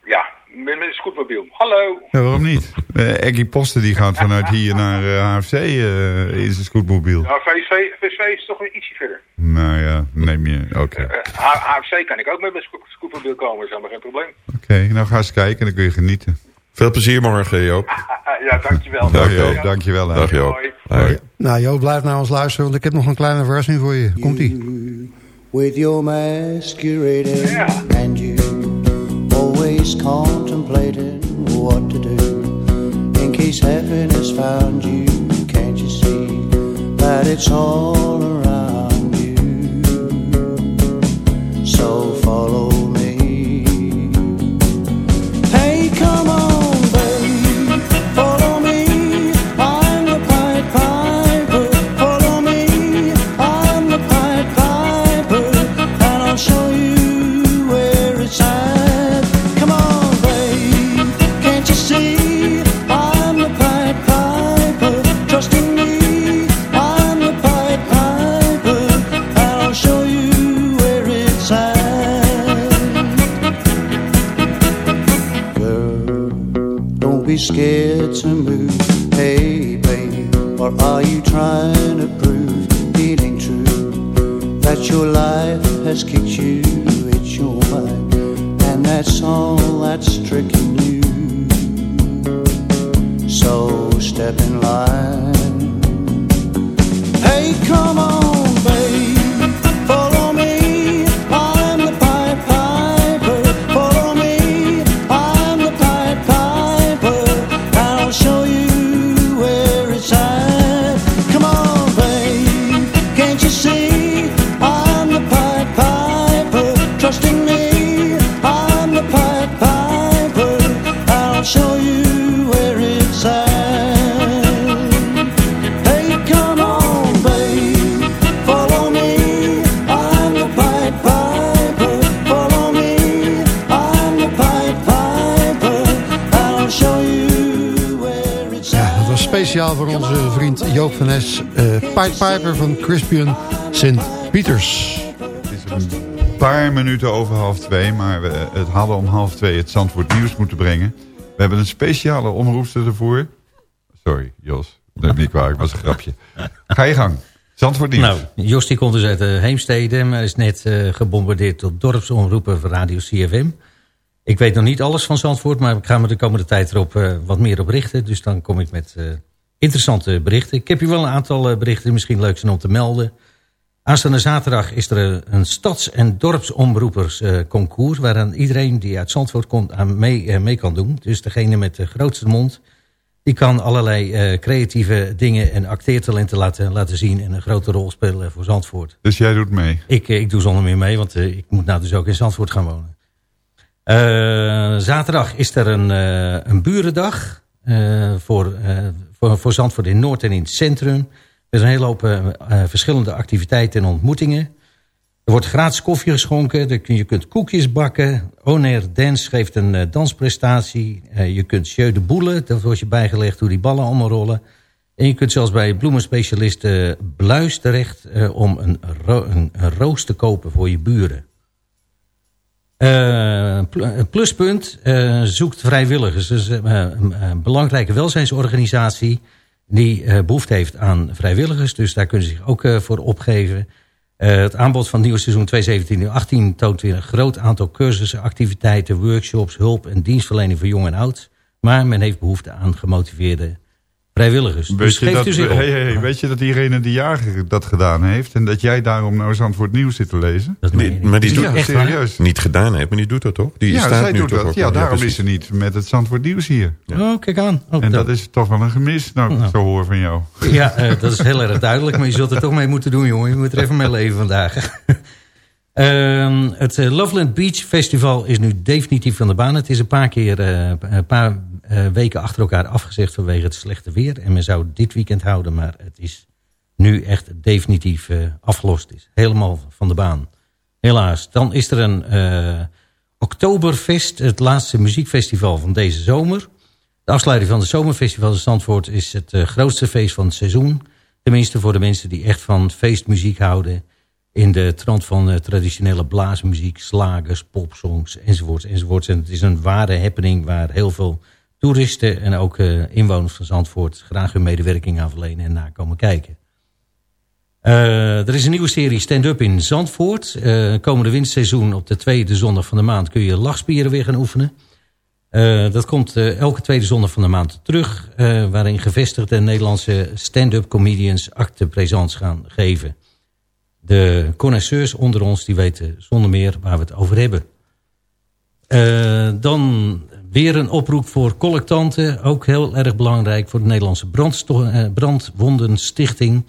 Ja, met, een scootmobiel. Hallo. Ja, waarom niet? Eh Eggy Posten die gaat vanuit hier naar eh, HFC eh, in zijn scootmobiel. Nou, VSV, VSV is toch een ietsje verder. Nou ja, neem je. Oké. HFC kan ik ook met mijn sco- scootmobiel komen, is helemaal geen probleem. Oké, nou ga eens kijken en dan kun je genieten. Veel plezier morgen, Joop. ja, dankjewel. Dag Joop, dankjewel. Dag Joop. Hoi. Nou, Joop, blijf naar ons luisteren, want ik heb nog een kleine verrassing voor je. Komt-ie. with your masquerading and you always contemplating what to do. In case happiness found you can't you see that it's all around you? So follow Crispian St. Peters. Een paar minuten over half twee, maar we het hadden om half twee het Zandvoort nieuws moeten brengen. We hebben een speciale omroepster ervoor. Sorry, Jos. Neem niet kwalijk, was een grapje. Ga je gang. Zandvoort nieuws. Nou, Jos die komt dus uit uh, Heemstede, maar is net uh, gebombardeerd tot dorpsomroepen van Radio CFM. Ik weet nog niet alles van Zandvoort, maar ik ga me de komende tijd erop uh, wat meer op richten. Dus dan kom ik met interessante berichten. Ik heb hier wel een aantal berichten die misschien leuk zijn om te melden. Aanstaande zaterdag is er een stads- en dorpsomroepersconcours... waaraan iedereen die uit Zandvoort komt aan mee, mee kan doen. Dus degene met de grootste mond... die kan allerlei uh, creatieve dingen en acteertalenten laten, laten zien... en een grote rol spelen voor Zandvoort. Dus jij doet mee? Ik, ik doe zonder meer mee, want uh, ik moet nou dus ook in Zandvoort gaan wonen. Uh, zaterdag is er een, een burendag... voor, voor, voor Zandvoort in Noord en in het centrum... Er zijn een hele hoop uh, verschillende activiteiten en ontmoetingen. Er wordt gratis koffie geschonken. Je kunt koekjes bakken. Onair Dance geeft een uh, dansprestatie. Je kunt jeu de boelen. Dat wordt je bijgelegd hoe die ballen allemaal rollen. En je kunt zelfs bij bloemenspecialist Bluis terecht... om een, een, roos te kopen voor je buren. Pl pluspunt zoekt vrijwilligers. Dus een belangrijke welzijnsorganisatie die uh, behoefte heeft aan vrijwilligers. Dus daar kunnen ze zich ook uh, voor opgeven. Uh, het aanbod van het nieuwe seizoen 2017-2018 toont weer een groot aantal cursussen, activiteiten, workshops, hulp en dienstverlening voor jong en oud. Maar men heeft behoefte aan gemotiveerde vrijwilligers. Weet, dus je dat, u zich hey, hey, weet je dat diegene die jager dat gedaan heeft... en dat jij daarom nou Zandvoort Nieuws zit te lezen? Dat die, maar die doet ja, echt serieus. niet gedaan heeft, maar die doet dat toch? Die ja, staat zij nu doet toch dat. ook Ja, daarom precies. is ze niet met het Zandvoort Nieuws hier. Ja. Oh, kijk aan. Oh, en dat is toch wel een gemis, nou, ik Nou. zo hoor van jou. Ja, uh, dat is heel erg duidelijk. Maar je zult er toch mee moeten doen, jongen. Je moet er even mee leven vandaag. Uh, het Loveland Beach Festival is nu definitief van de baan. Het is een paar keer, uh, een paar uh, weken achter elkaar afgezegd vanwege het slechte weer. En men zou dit weekend houden, maar het is nu echt definitief uh, afgelost. is helemaal van de baan. Helaas. Dan is er een uh, Oktoberfest, het laatste muziekfestival van deze zomer. De afsluiting van het zomerfestival in Zandvoort is het grootste feest van het seizoen. Tenminste voor de mensen die echt van feestmuziek houden. in de trant van eh, traditionele blaasmuziek, slagers, popsongs enzovoorts, enzovoorts. En het is een ware happening waar heel veel toeristen en ook eh, inwoners van Zandvoort graag hun medewerking aan verlenen en na komen kijken. Eh, er is een nieuwe serie stand-up in Zandvoort. Eh, komende winterseizoen op de tweede zondag van de maand kun je lachspieren weer gaan oefenen. Dat komt elke tweede zondag van de maand terug. waarin gevestigde Nederlandse stand-up comedians acte présence gaan geven. De connoisseurs onder ons die weten zonder meer waar we het over hebben. Dan weer een oproep voor collectanten. Ook heel erg belangrijk voor de Nederlandse eh, Brandwondenstichting.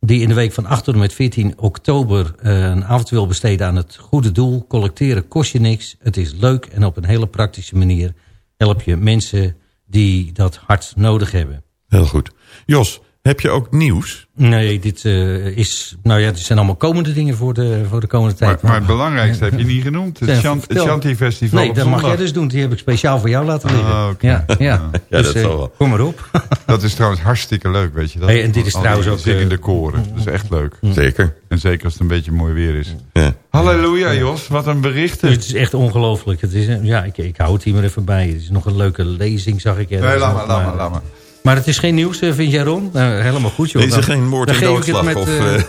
Die in de week van 8 tot en met 14 oktober eh, een avond wil besteden aan het goede doel. Collecteren kost je niks. Het is leuk en op een hele praktische manier help je mensen die dat hard nodig hebben. Heel goed. Jos, heb je ook nieuws? Nee, dit eh, is... Nou ja, dit zijn allemaal komende dingen voor de, voor de komende tijd. maar het belangrijkste heb je niet genoemd. Het, Ja, Chant, het vertel. Shanti Festival Nee, op dat mag jij dus doen. Die heb ik speciaal voor jou laten liggen. Ah, oké. Ja, ja. Dus, eh, Kom maar op. Dat is trouwens hartstikke leuk, weet je. Dat Hey, en dit is trouwens ook, eh, Zingende koren. Dat is echt leuk. Zeker. En zeker als het een beetje mooi weer is. Ja. Halleluja, Jos. Wat een berichten. Het is echt ongelooflijk. Het is, ja, ik, ik hou het hier maar even bij. Het is nog een leuke lezing, zag ik. Nee, laat maar, laat maar, laat maar. Maar het is geen nieuws, eh, vind jij Ron? Nou, helemaal goed, joh. Is er geen moord en doodslag met, of, eh, eh?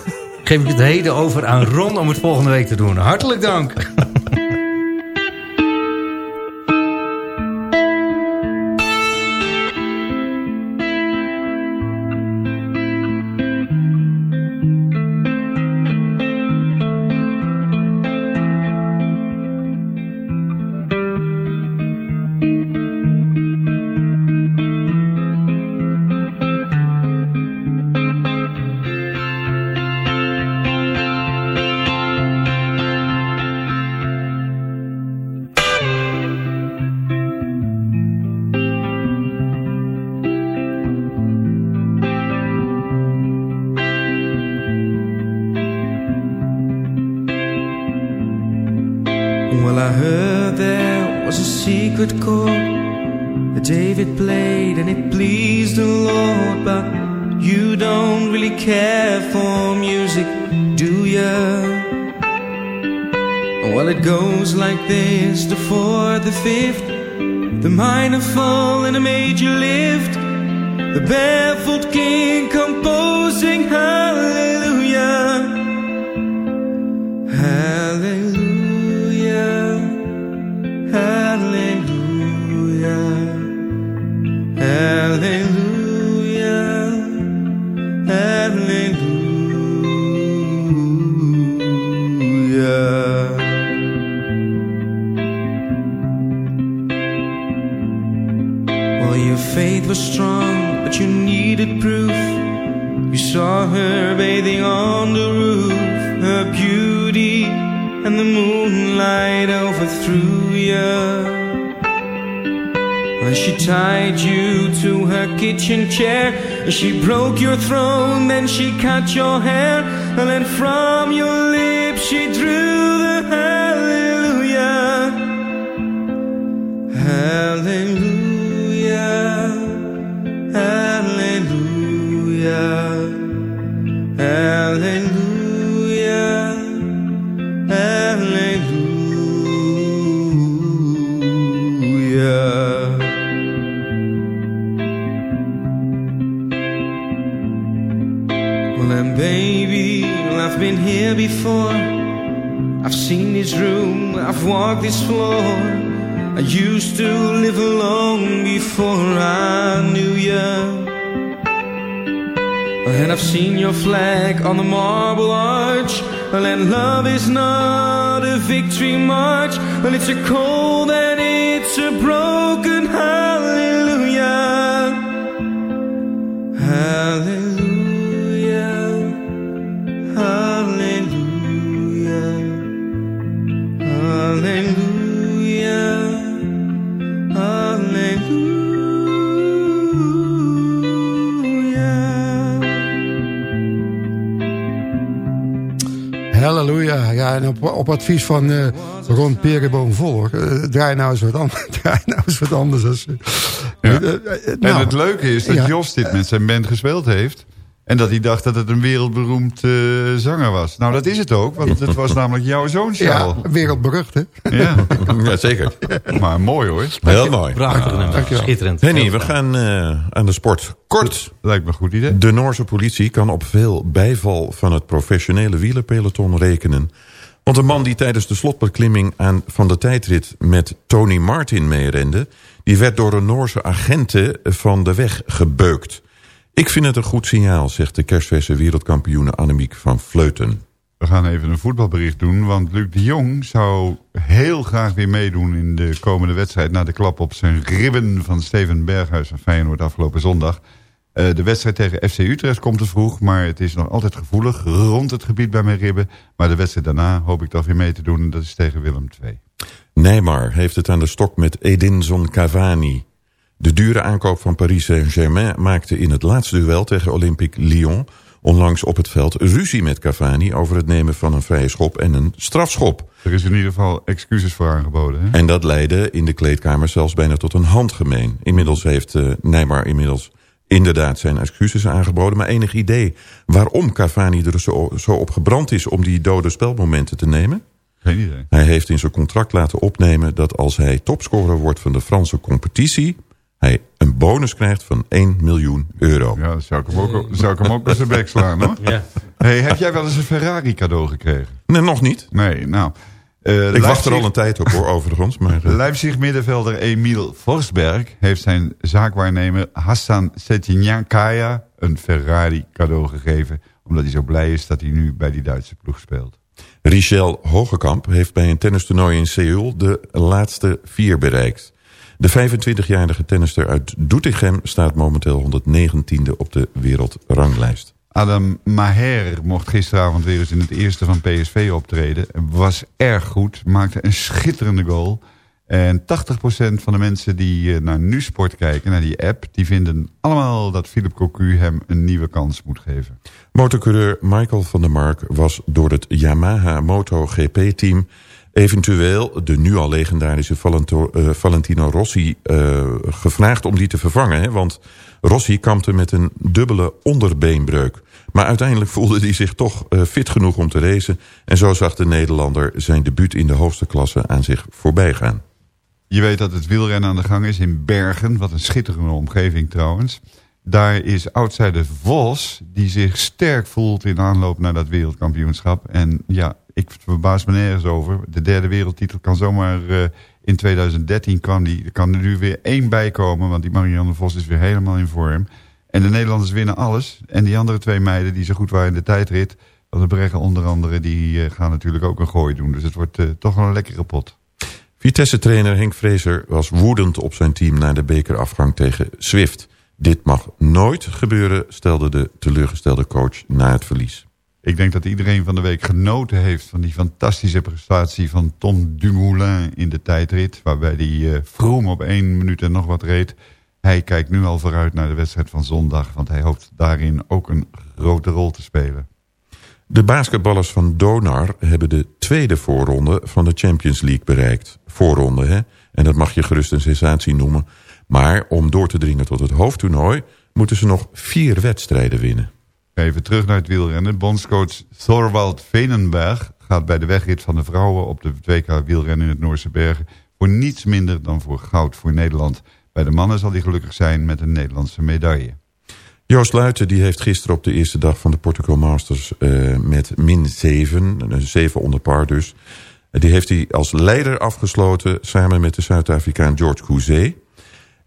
geef ik het heden over aan Ron om het volgende week te doen. Hartelijk dank. op, advies van eh, Ron Perenboom Voller. eh, draai, nou eens wat anders, draai nou eens wat anders. Als, eh, Ja. en nou, het leuke is dat ja. Jos dit met zijn band gespeeld heeft. En dat hij dacht dat het een wereldberoemd zanger was. Nou, dat is het ook, want het was namelijk jouw zoon, Charles. Ja, wereldberucht, hè? Ja. ja, zeker. Maar mooi hoor. Heel mooi. Prachtig nummer. dankjewel. Schitterend. Henny, we gaan eh, aan de sport. Kort. Lijkt me een goed idee. De Noorse politie kan op veel bijval van het professionele wielerpeloton rekenen. Want de man die tijdens de slotbeklimming aan, van de tijdrit met Tony Martin meerende... die werd door een Noorse agenten van de weg gebeukt. Ik vind het een goed signaal, zegt de kerstverse wereldkampioene Annemiek van Vleuten. We gaan even een voetbalbericht doen, want Luc de Jong zou heel graag weer meedoen in de komende wedstrijd... na de klap op zijn ribben van Steven Berghuis van Feyenoord afgelopen zondag. Eh, de wedstrijd tegen FC Utrecht komt te vroeg, maar het is nog altijd gevoelig rond het gebied bij mijn ribben. Maar de wedstrijd daarna hoop ik toch weer mee te doen en dat is tegen Willem II. Neymar heeft het aan de stok met Edinson Cavani. De dure aankoop van Paris Saint-Germain maakte in het laatste duel tegen Olympique Lyon... onlangs op het veld ruzie met Cavani over het nemen van een vrije schop en een strafschop. Er is in ieder geval excuses voor aangeboden. Hè? En dat leidde in de kleedkamer zelfs bijna tot een handgemeen. Inmiddels heeft uh, Neymar inmiddels inderdaad zijn excuses aangeboden... maar enig idee waarom Cavani er zo, zo op gebrand is... om die dode spelmomenten te nemen? Geen idee. Hij heeft in zijn contract laten opnemen dat als hij topscorer wordt van de Franse competitie... hij een bonus krijgt van 1 miljoen euro. Ja, dan zou ik hem ook, zou ik hem ook op zijn bek slaan, hoor. Ja. Hey, heb jij wel eens een Ferrari cadeau gekregen? Nee, nog niet. Nee, nou... eh, Ik wacht er Leipzig- al een tijd op hoor, overigens. Maar, eh, Leipzig-middenvelder Emil Forsberg heeft zijn zaakwaarnemer Hassan Setinankaya een Ferrari cadeau gegeven. Omdat hij zo blij is dat hij nu bij die Duitse ploeg speelt. Richel Hogekamp heeft bij een tennistoernooi in Seoul de laatste vier bereikt. De 25-jarige tennister uit Doetinchem staat momenteel 119e op de wereldranglijst. Adam Maher mocht gisteravond weer eens in het eerste van PSV optreden. Was erg goed, maakte een schitterende goal. En 80% van de mensen die eh, naar NuSport kijken, naar die app... die vinden allemaal dat Philip Cocu hem een nieuwe kans moet geven. Motorcoureur Michael van der Mark was door het Yamaha MotoGP-team... eventueel de nu al legendarische eh, Valentino Rossi eh, gevraagd om die te vervangen. Hè? Want Rossi kampte met een dubbele onderbeenbreuk. Maar uiteindelijk voelde hij zich toch eh, fit genoeg om te racen... en zo zag de Nederlander zijn debuut in de hoogste klasse aan zich voorbij gaan. Je weet dat het wielrennen aan de gang is in Bergen. Wat een schitterende omgeving trouwens. Daar is outsider Vos, die zich sterk voelt in aanloop naar dat wereldkampioenschap. En ja, ik verbaas me nergens over. De derde wereldtitel kan zomaar eh, in 2013 kwam die. Kan er nu weer één bij komen, want die Marianne Vos is weer helemaal in vorm. En de Nederlanders winnen alles. En die andere twee meiden die zo goed waren in de tijdrit... Van de Breggen onder andere, die eh, gaan natuurlijk ook een gooi doen. Dus het wordt eh, toch wel een lekkere pot. Vitesse-trainer Henk Vrezer was woedend op zijn team... na de bekerafgang tegen Swift. Dit mag nooit gebeuren, stelde de teleurgestelde coach na het verlies. Ik denk dat iedereen van de week genoten heeft van die fantastische prestatie van Tom Dumoulin in de tijdrit. Waarbij hij eh vroom op één minuut en nog wat reed. Hij kijkt nu al vooruit naar de wedstrijd van zondag. Want hij hoopt daarin ook een grote rol te spelen. De basketballers van Donar hebben de tweede voorronde van de Champions League bereikt. Voorronde, hè? En dat mag je gerust een sensatie noemen. Maar om door te dringen tot het hoofdtoernooi... moeten ze nog vier wedstrijden winnen. Even terug naar het wielrennen. Bondscoach Thorwald Venenberg gaat bij de wegrit van de vrouwen... op de WK wielrennen in het Noorse Bergen... voor niets minder dan voor goud voor Nederland. Bij de mannen zal hij gelukkig zijn met een Nederlandse medaille. Joost Luiten die heeft gisteren op de eerste dag van de Portugal Masters... eh, met min 7, een 7 onder par dus... die heeft hij als leider afgesloten samen met de Zuid-Afrikaan George Couzet.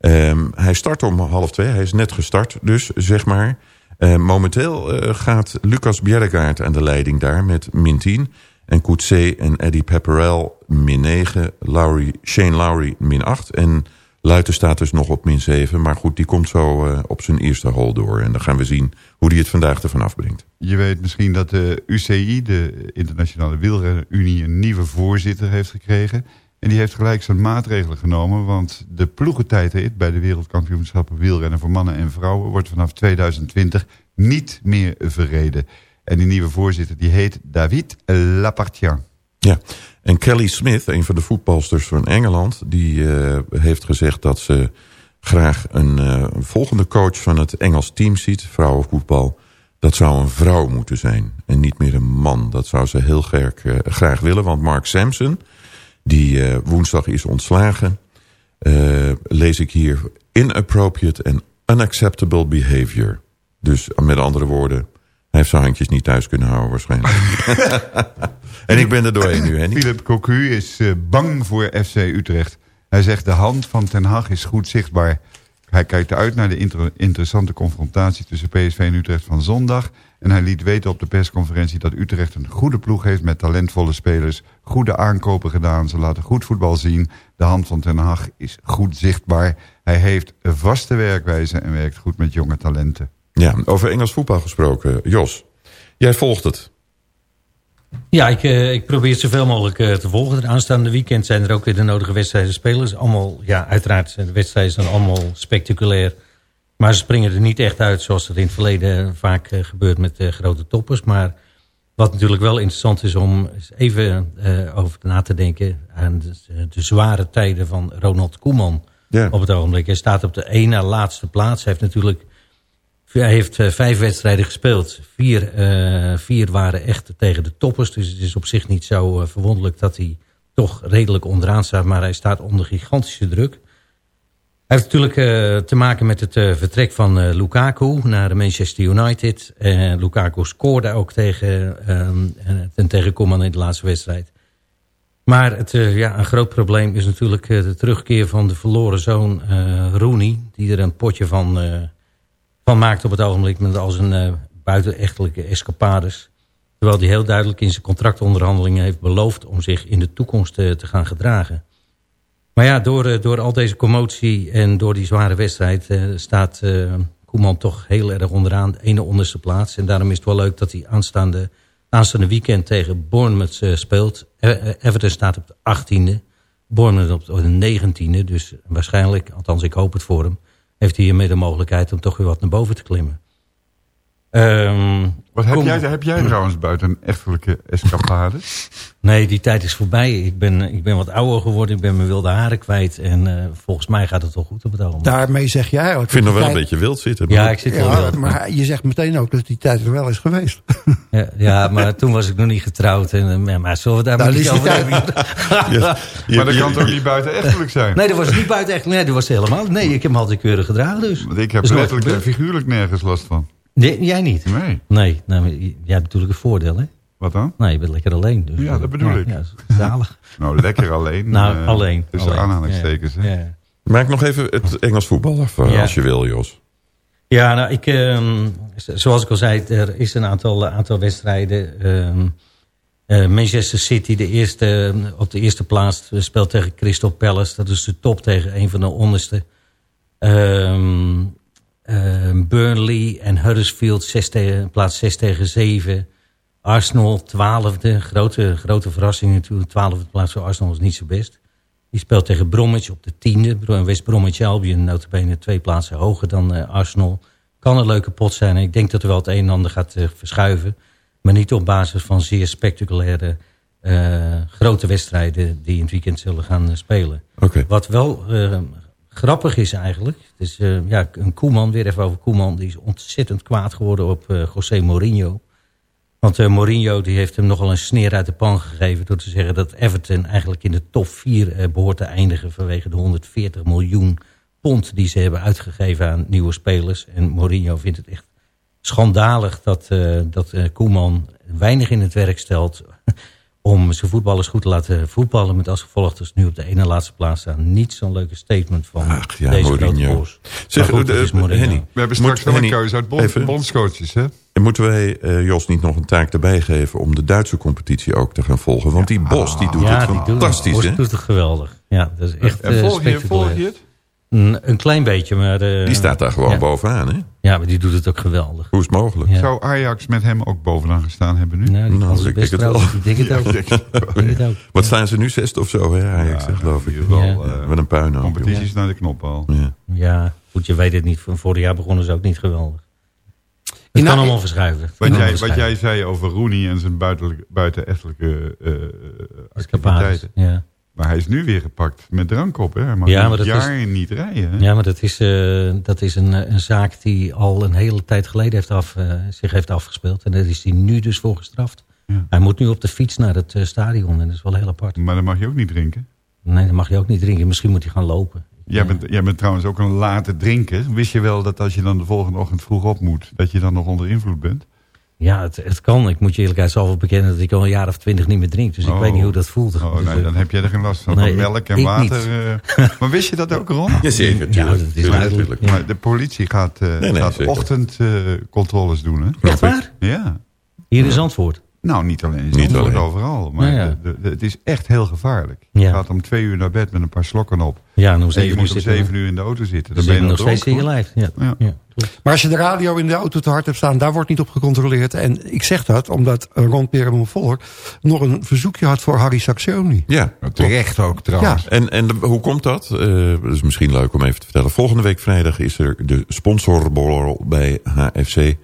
Ehm, hij start om half twee, hij is net gestart dus, zeg maar. Eh, momenteel eh, gaat Lucas Bjerregaard aan de leiding daar met min 10... en Coetzee en Eddie Pepperell min 9, Lowry, Shane Lowry min 8... en Luiten staat dus nog op min 7, maar goed, die komt zo eh, op zijn eerste hole door. En dan gaan we zien hoe hij het vandaag ervan afbrengt. Je weet misschien dat de UCI, de Internationale Wielrennenunie... een nieuwe voorzitter heeft gekregen. En die heeft gelijk zijn maatregelen genomen... want de ploegentijdrit bij de wereldkampioenschappen wielrennen... voor mannen en vrouwen wordt vanaf 2020 niet meer verreden. En die nieuwe voorzitter die heet David Lapartien. Ja, en Kelly Smith, een van de voetbalsters van Engeland... die eh, heeft gezegd dat ze graag een, eh, een volgende coach van het Engels team ziet... vrouwenvoetbal, dat zou een vrouw moeten zijn en niet meer een man. Dat zou ze heel graag, eh, graag willen, want Mark Sampson, die eh, woensdag is ontslagen, eh, lees ik hier inappropriate and unacceptable behavior. Dus met andere woorden, hij heeft zijn handjes niet thuis kunnen houden waarschijnlijk. en ik ben er doorheen nu, Henny. Philip Cocu is eh, bang voor FC Utrecht. Hij zegt de hand van Ten Hag is goed zichtbaar. Hij kijkt uit naar de inter- interessante confrontatie tussen PSV en Utrecht van zondag. En hij liet weten op de persconferentie dat Utrecht een goede ploeg heeft met talentvolle spelers. Goede aankopen gedaan, ze laten goed voetbal zien. De hand van Ten Hag is goed zichtbaar. Hij heeft een vaste werkwijze en werkt goed met jonge talenten. Ja, over Engels voetbal gesproken. Jos, jij volgt het. Ja, ik, eh, ik probeer het zoveel mogelijk eh, te volgen. Het aanstaande weekend zijn er ook weer de nodige wedstrijden spelers. Allemaal, ja, uiteraard zijn de wedstrijden zijn allemaal spectaculair. Maar ze springen er niet echt uit zoals dat in het verleden vaak eh, gebeurt met eh, grote toppers. Maar wat natuurlijk wel interessant is om even eh, over na te denken... aan de, de zware tijden van Ronald Koeman op het ogenblik. Hij staat op de één na laatste plaats. Hij heeft natuurlijk hij heeft vijf wedstrijden gespeeld. Vier, vier waren echt tegen de toppers. Dus het is op zich niet zo verwonderlijk dat hij toch redelijk onderaan staat. Maar hij staat onder gigantische druk. Hij heeft natuurlijk eh, te maken met het eh, vertrek van eh, Lukaku naar Manchester United. Lukaku scoorde ook tegen, ehm, en tegen Koeman in de laatste wedstrijd. Maar het, ja, een groot probleem is natuurlijk de terugkeer van de verloren zoon Rooney. Die er een potje van, van maakt op het ogenblik met als een eh, buitenechtelijke escapades. Terwijl hij heel duidelijk in zijn contractonderhandelingen heeft beloofd om zich in de toekomst te gaan gedragen. Maar ja, door, eh, door al deze commotie en door die zware wedstrijd eh, staat eh, Koeman toch heel erg onderaan, de ene onderste plaats. En daarom is het wel leuk dat hij aanstaande, aanstaande weekend tegen Bournemouth speelt. Eh, Everton staat op de 18e, Bournemouth op de 19e. Dus waarschijnlijk, althans ik hoop het voor hem, heeft hij hiermee de mogelijkheid om toch weer wat naar boven te klimmen. Ehm, Wat heb, Kom- jij, heb jij trouwens buiten echtelijke escapade? Nee, die tijd is voorbij. Ik ben, ik ben wat ouder geworden. Ik ben mijn wilde haren kwijt. En eh, volgens mij gaat het wel goed op het ogenblik. Daarmee zeg je eigenlijk... Ik vind nog wel een beetje wild zitten. Ja, ik zit wel Ja, wild. maar je zegt meteen ook dat die tijd er wel is geweest. Ja, ja, maar toen was ik nog niet getrouwd. En, eh, maar zullen we daar Nou, maar niet dus die over tijd- hebben? maar dat kan toch niet buiten echtelijk zijn? Nee, dat was niet buiten echt. Nee, dat was helemaal. Nee, ik heb hem altijd keurig gedragen dus. Want ik heb nooit letterlijk en figuurlijk nergens last van. Nee, jij niet? Nee. Nee, nou, jij hebt natuurlijk een voordeel, hè? Wat dan? Nee, je bent lekker alleen. Dus, Ja, dat bedoel ja, ik. Ja, zalig. Nou, lekker alleen. Nou, eh, alleen. Tussen alleen. aanhalingstekens. hè. Ja, ja. Maak nog even het Engels voetbal af, eh, Ja. als je wil, Jos. Ja, nou, ik, ehm, zoals ik al zei, er is een aantal, aantal wedstrijden. Ehm, eh, Manchester City, de eerste, op de eerste plaats, eh, speelt tegen Crystal Palace. Dat is de top tegen een van de onderste. Ehm, Burnley en Huddersfield, zes tegen, plaats 6 tegen 7. Arsenal, twaalfde. Grote, grote verrassing natuurlijk. Twaalfde plaats voor Arsenal is niet zo best. Die speelt tegen Bromwich op de tiende. Bro- West Bromwich Albion, notabene twee plaatsen hoger dan eh, Arsenal. Kan een leuke pot zijn. Ik denk dat er wel het een en ander gaat eh, verschuiven. Maar niet op basis van zeer spectaculaire eh, grote wedstrijden... die in het weekend zullen gaan spelen. Oké. Wat wel grappig is eigenlijk... Is eh, ja, een Koeman, weer even over Koeman... die is ontzettend kwaad geworden op eh, José Mourinho... Want eh, Mourinho die heeft hem nogal een sneer uit de pan gegeven... door te zeggen dat Everton eigenlijk in de top 4 eh, behoort te eindigen... vanwege de 140 miljoen pond die ze hebben uitgegeven aan nieuwe spelers. En Mourinho vindt het echt schandalig dat, dat Koeman weinig in het werk stelt... om zijn voetballers goed te laten voetballen... met als gevolg dat ze nu op de ene laatste plaats staan. Niet zo'n leuke statement van ja, deze grote. Zeg, goed, het eh, is Mourinho. Henny, We hebben straks wel een keuze uit bond, even- bondscoaches, hè? En moeten wij eh, Jos niet nog een taak erbij geven... om de Duitse competitie ook te gaan volgen? Want die Bos die doet ja, het die fantastisch? Bos doet het geweldig. Ja, dat is echt En volg je, volg je het? Een, een klein beetje, maar... eh, Die staat daar gewoon ja. bovenaan, hè? Ja, maar die doet het ook geweldig. Hoe is het mogelijk? Ja. Zou Ajax met hem ook bovenaan gestaan hebben nu? Nou, Nou, ik denk het wel. Ik denk het ook. Denk het wel. Wat staan ze nu, zesde of zo, hè? Ajax, Ja, geloof ik. Ja. eh, Wat een puinhoop, Competities naar de knopbal. Ja. Ja, goed, je weet het niet. Van vorig jaar begonnen ze ook niet geweldig. Het kan allemaal verschuiven. Wat jij, allemaal wat jij zei over Rooney en zijn buitenechtelijke eh Escapades, activiteiten. Ja. Maar hij is nu weer gepakt met drank op. Hè? Hij mag Ja, een maar dat jaar is- niet rijden. hè? Ja, maar dat is, eh, dat is een, eh, een zaak die al een hele tijd geleden heeft af, eh, zich heeft afgespeeld. En daar is hij nu dus voor gestraft. Hij moet nu op de fiets naar het stadion en dat is wel heel apart. Maar dan mag je ook niet drinken. Nee, dat mag je ook niet drinken. Misschien moet hij gaan lopen. Jij bent, jij bent trouwens ook een late drinker. Wist je wel dat als je dan de volgende ochtend vroeg op moet... dat je dan nog onder invloed bent? Ja, het, het kan. Ik moet je eerlijkheidshalve bekennen dat ik al een jaar of twintig niet meer drink. Dus ik Oh. weet niet hoe dat voelt. Oh, Dus, nee, eh, dan heb jij er geen last van. nee, van melk en water. eh. maar wist je dat ook, Ron? Jazeker, Ja, dat is tuurlijk, duidelijk. tuurlijk. Ja. Maar de politie gaat, eh Nee, nee, gaat ochtendcontroles doen, hè? Echt waar? Ja. Hier in Zandvoort. Nou, niet alleen in Niet Zandvoort, overal. Maar Nou ja. de- de- het is echt heel gevaarlijk. Je Ja. gaat om twee uur naar bed met een paar slokken op. Ja, en om en je zeven uur moet om zeven uur in de auto zitten. Dan Dan ben je je nog steeds in je lijf. Ja. Ja. Ja. Maar als je de radio in de auto te hard hebt staan, daar wordt niet op gecontroleerd. En ik zeg dat omdat Ron Peremon Volk nog een verzoekje had voor Harry Saxioni. Ja, Terecht ook trouwens. En, en de- hoe komt dat? Eh, dat is misschien leuk om even te vertellen. Volgende week vrijdag is er de sponsorborrel bij HFC.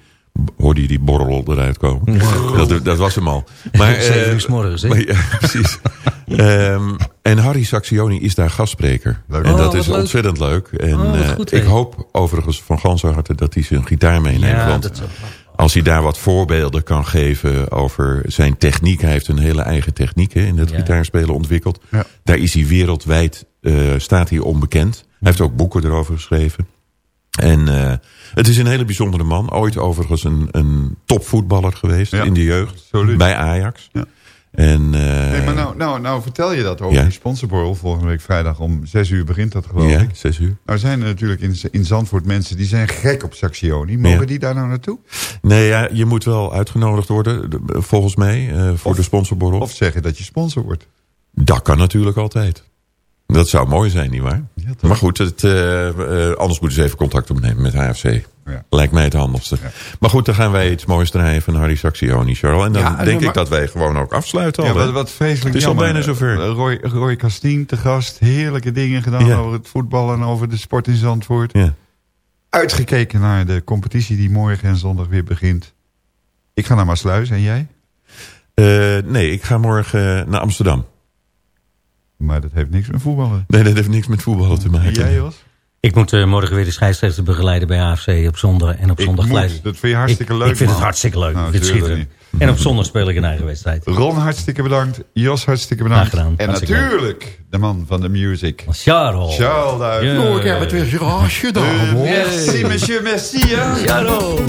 Hoorde je die borrel eruit komen? Dat, dat was hem al. Maar, Zeven eh, uur 's morgens, hè? maar ja, precies. Ehm, en Harry Saxioni is daar gastspreker. Leuk. En Oh, dat wat is leuk. ontzettend leuk. En Oh, eh, ik hoop overigens van ganse harte dat hij zijn gitaar meeneemt. Ja, want dat zou- als hij daar wat voorbeelden kan geven over zijn techniek. Hij heeft een hele eigen techniek hè, in het Ja. gitaarspelen ontwikkeld. Ja. Daar is hij wereldwijd, eh, staat hij onbekend. Hij heeft ook boeken erover geschreven. En eh, het is een hele bijzondere man. Ooit overigens een, een topvoetballer geweest Ja, in de jeugd. absoluut. Bij Ajax. Ja. En, eh, Nee, maar nou, nou, nou vertel je dat over Ja. die sponsorborrel. Volgende week vrijdag om zes uur begint dat geloof ja, ik. zes uur. Nou zijn er natuurlijk in, in Zandvoort mensen die zijn gek op Saxioni. Mogen Ja. die daar nou naartoe? Nee, ja, je moet wel uitgenodigd worden, de- volgens mij, eh, voor Of- de sponsorborrel. Of zeggen dat je sponsor wordt. Dat kan natuurlijk altijd. Dat zou mooi zijn, nietwaar? Ja, toch? maar goed, het, eh, eh, anders moeten ze even contact opnemen met HFC. Ja. Lijkt mij het handigste. Ja. Maar goed, dan gaan wij iets moois draaien van Harry Saxioni, Charles. En dan Ja, denk ik dat wij gewoon ook afsluiten. Ja, wat, wat vreselijk Het is al jammer. bijna zover. Eh, Roy, Roy Castien te gast. Heerlijke dingen gedaan Ja. over het voetbal en over de sport in Zandvoort. Ja. Uitgekeken naar de competitie die morgen en zondag weer begint. Ik ga naar Maasluis en jij? Eh, nee, ik ga morgen naar Amsterdam. Maar dat heeft niks met voetballen. Nee, dat heeft niks met voetballen te En maken. jij Jos? Ik moet eh, morgen weer de scheidsrechter begeleiden bij AFC op zondag. En op Ik zondag moet. glijden. Dat vind je hartstikke ik, leuk, Ik vind man. het hartstikke leuk. Nou, ik er schitterend. En op zondag speel ik een eigen wedstrijd. Ron, hartstikke bedankt. Jos, hartstikke bedankt. Gedaan. En Hartstikke natuurlijk de man van de music. Charles. Charles. Ja. Oh, ik heb het weer Gerard gedaan, Eh, hoor. merci, monsieur, merci. Hè? Charles.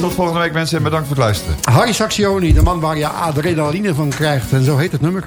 Tot volgende week, mensen. En bedankt voor het luisteren. Harry Saxioni, de man waar je adrenaline van krijgt. En zo heet het nummer.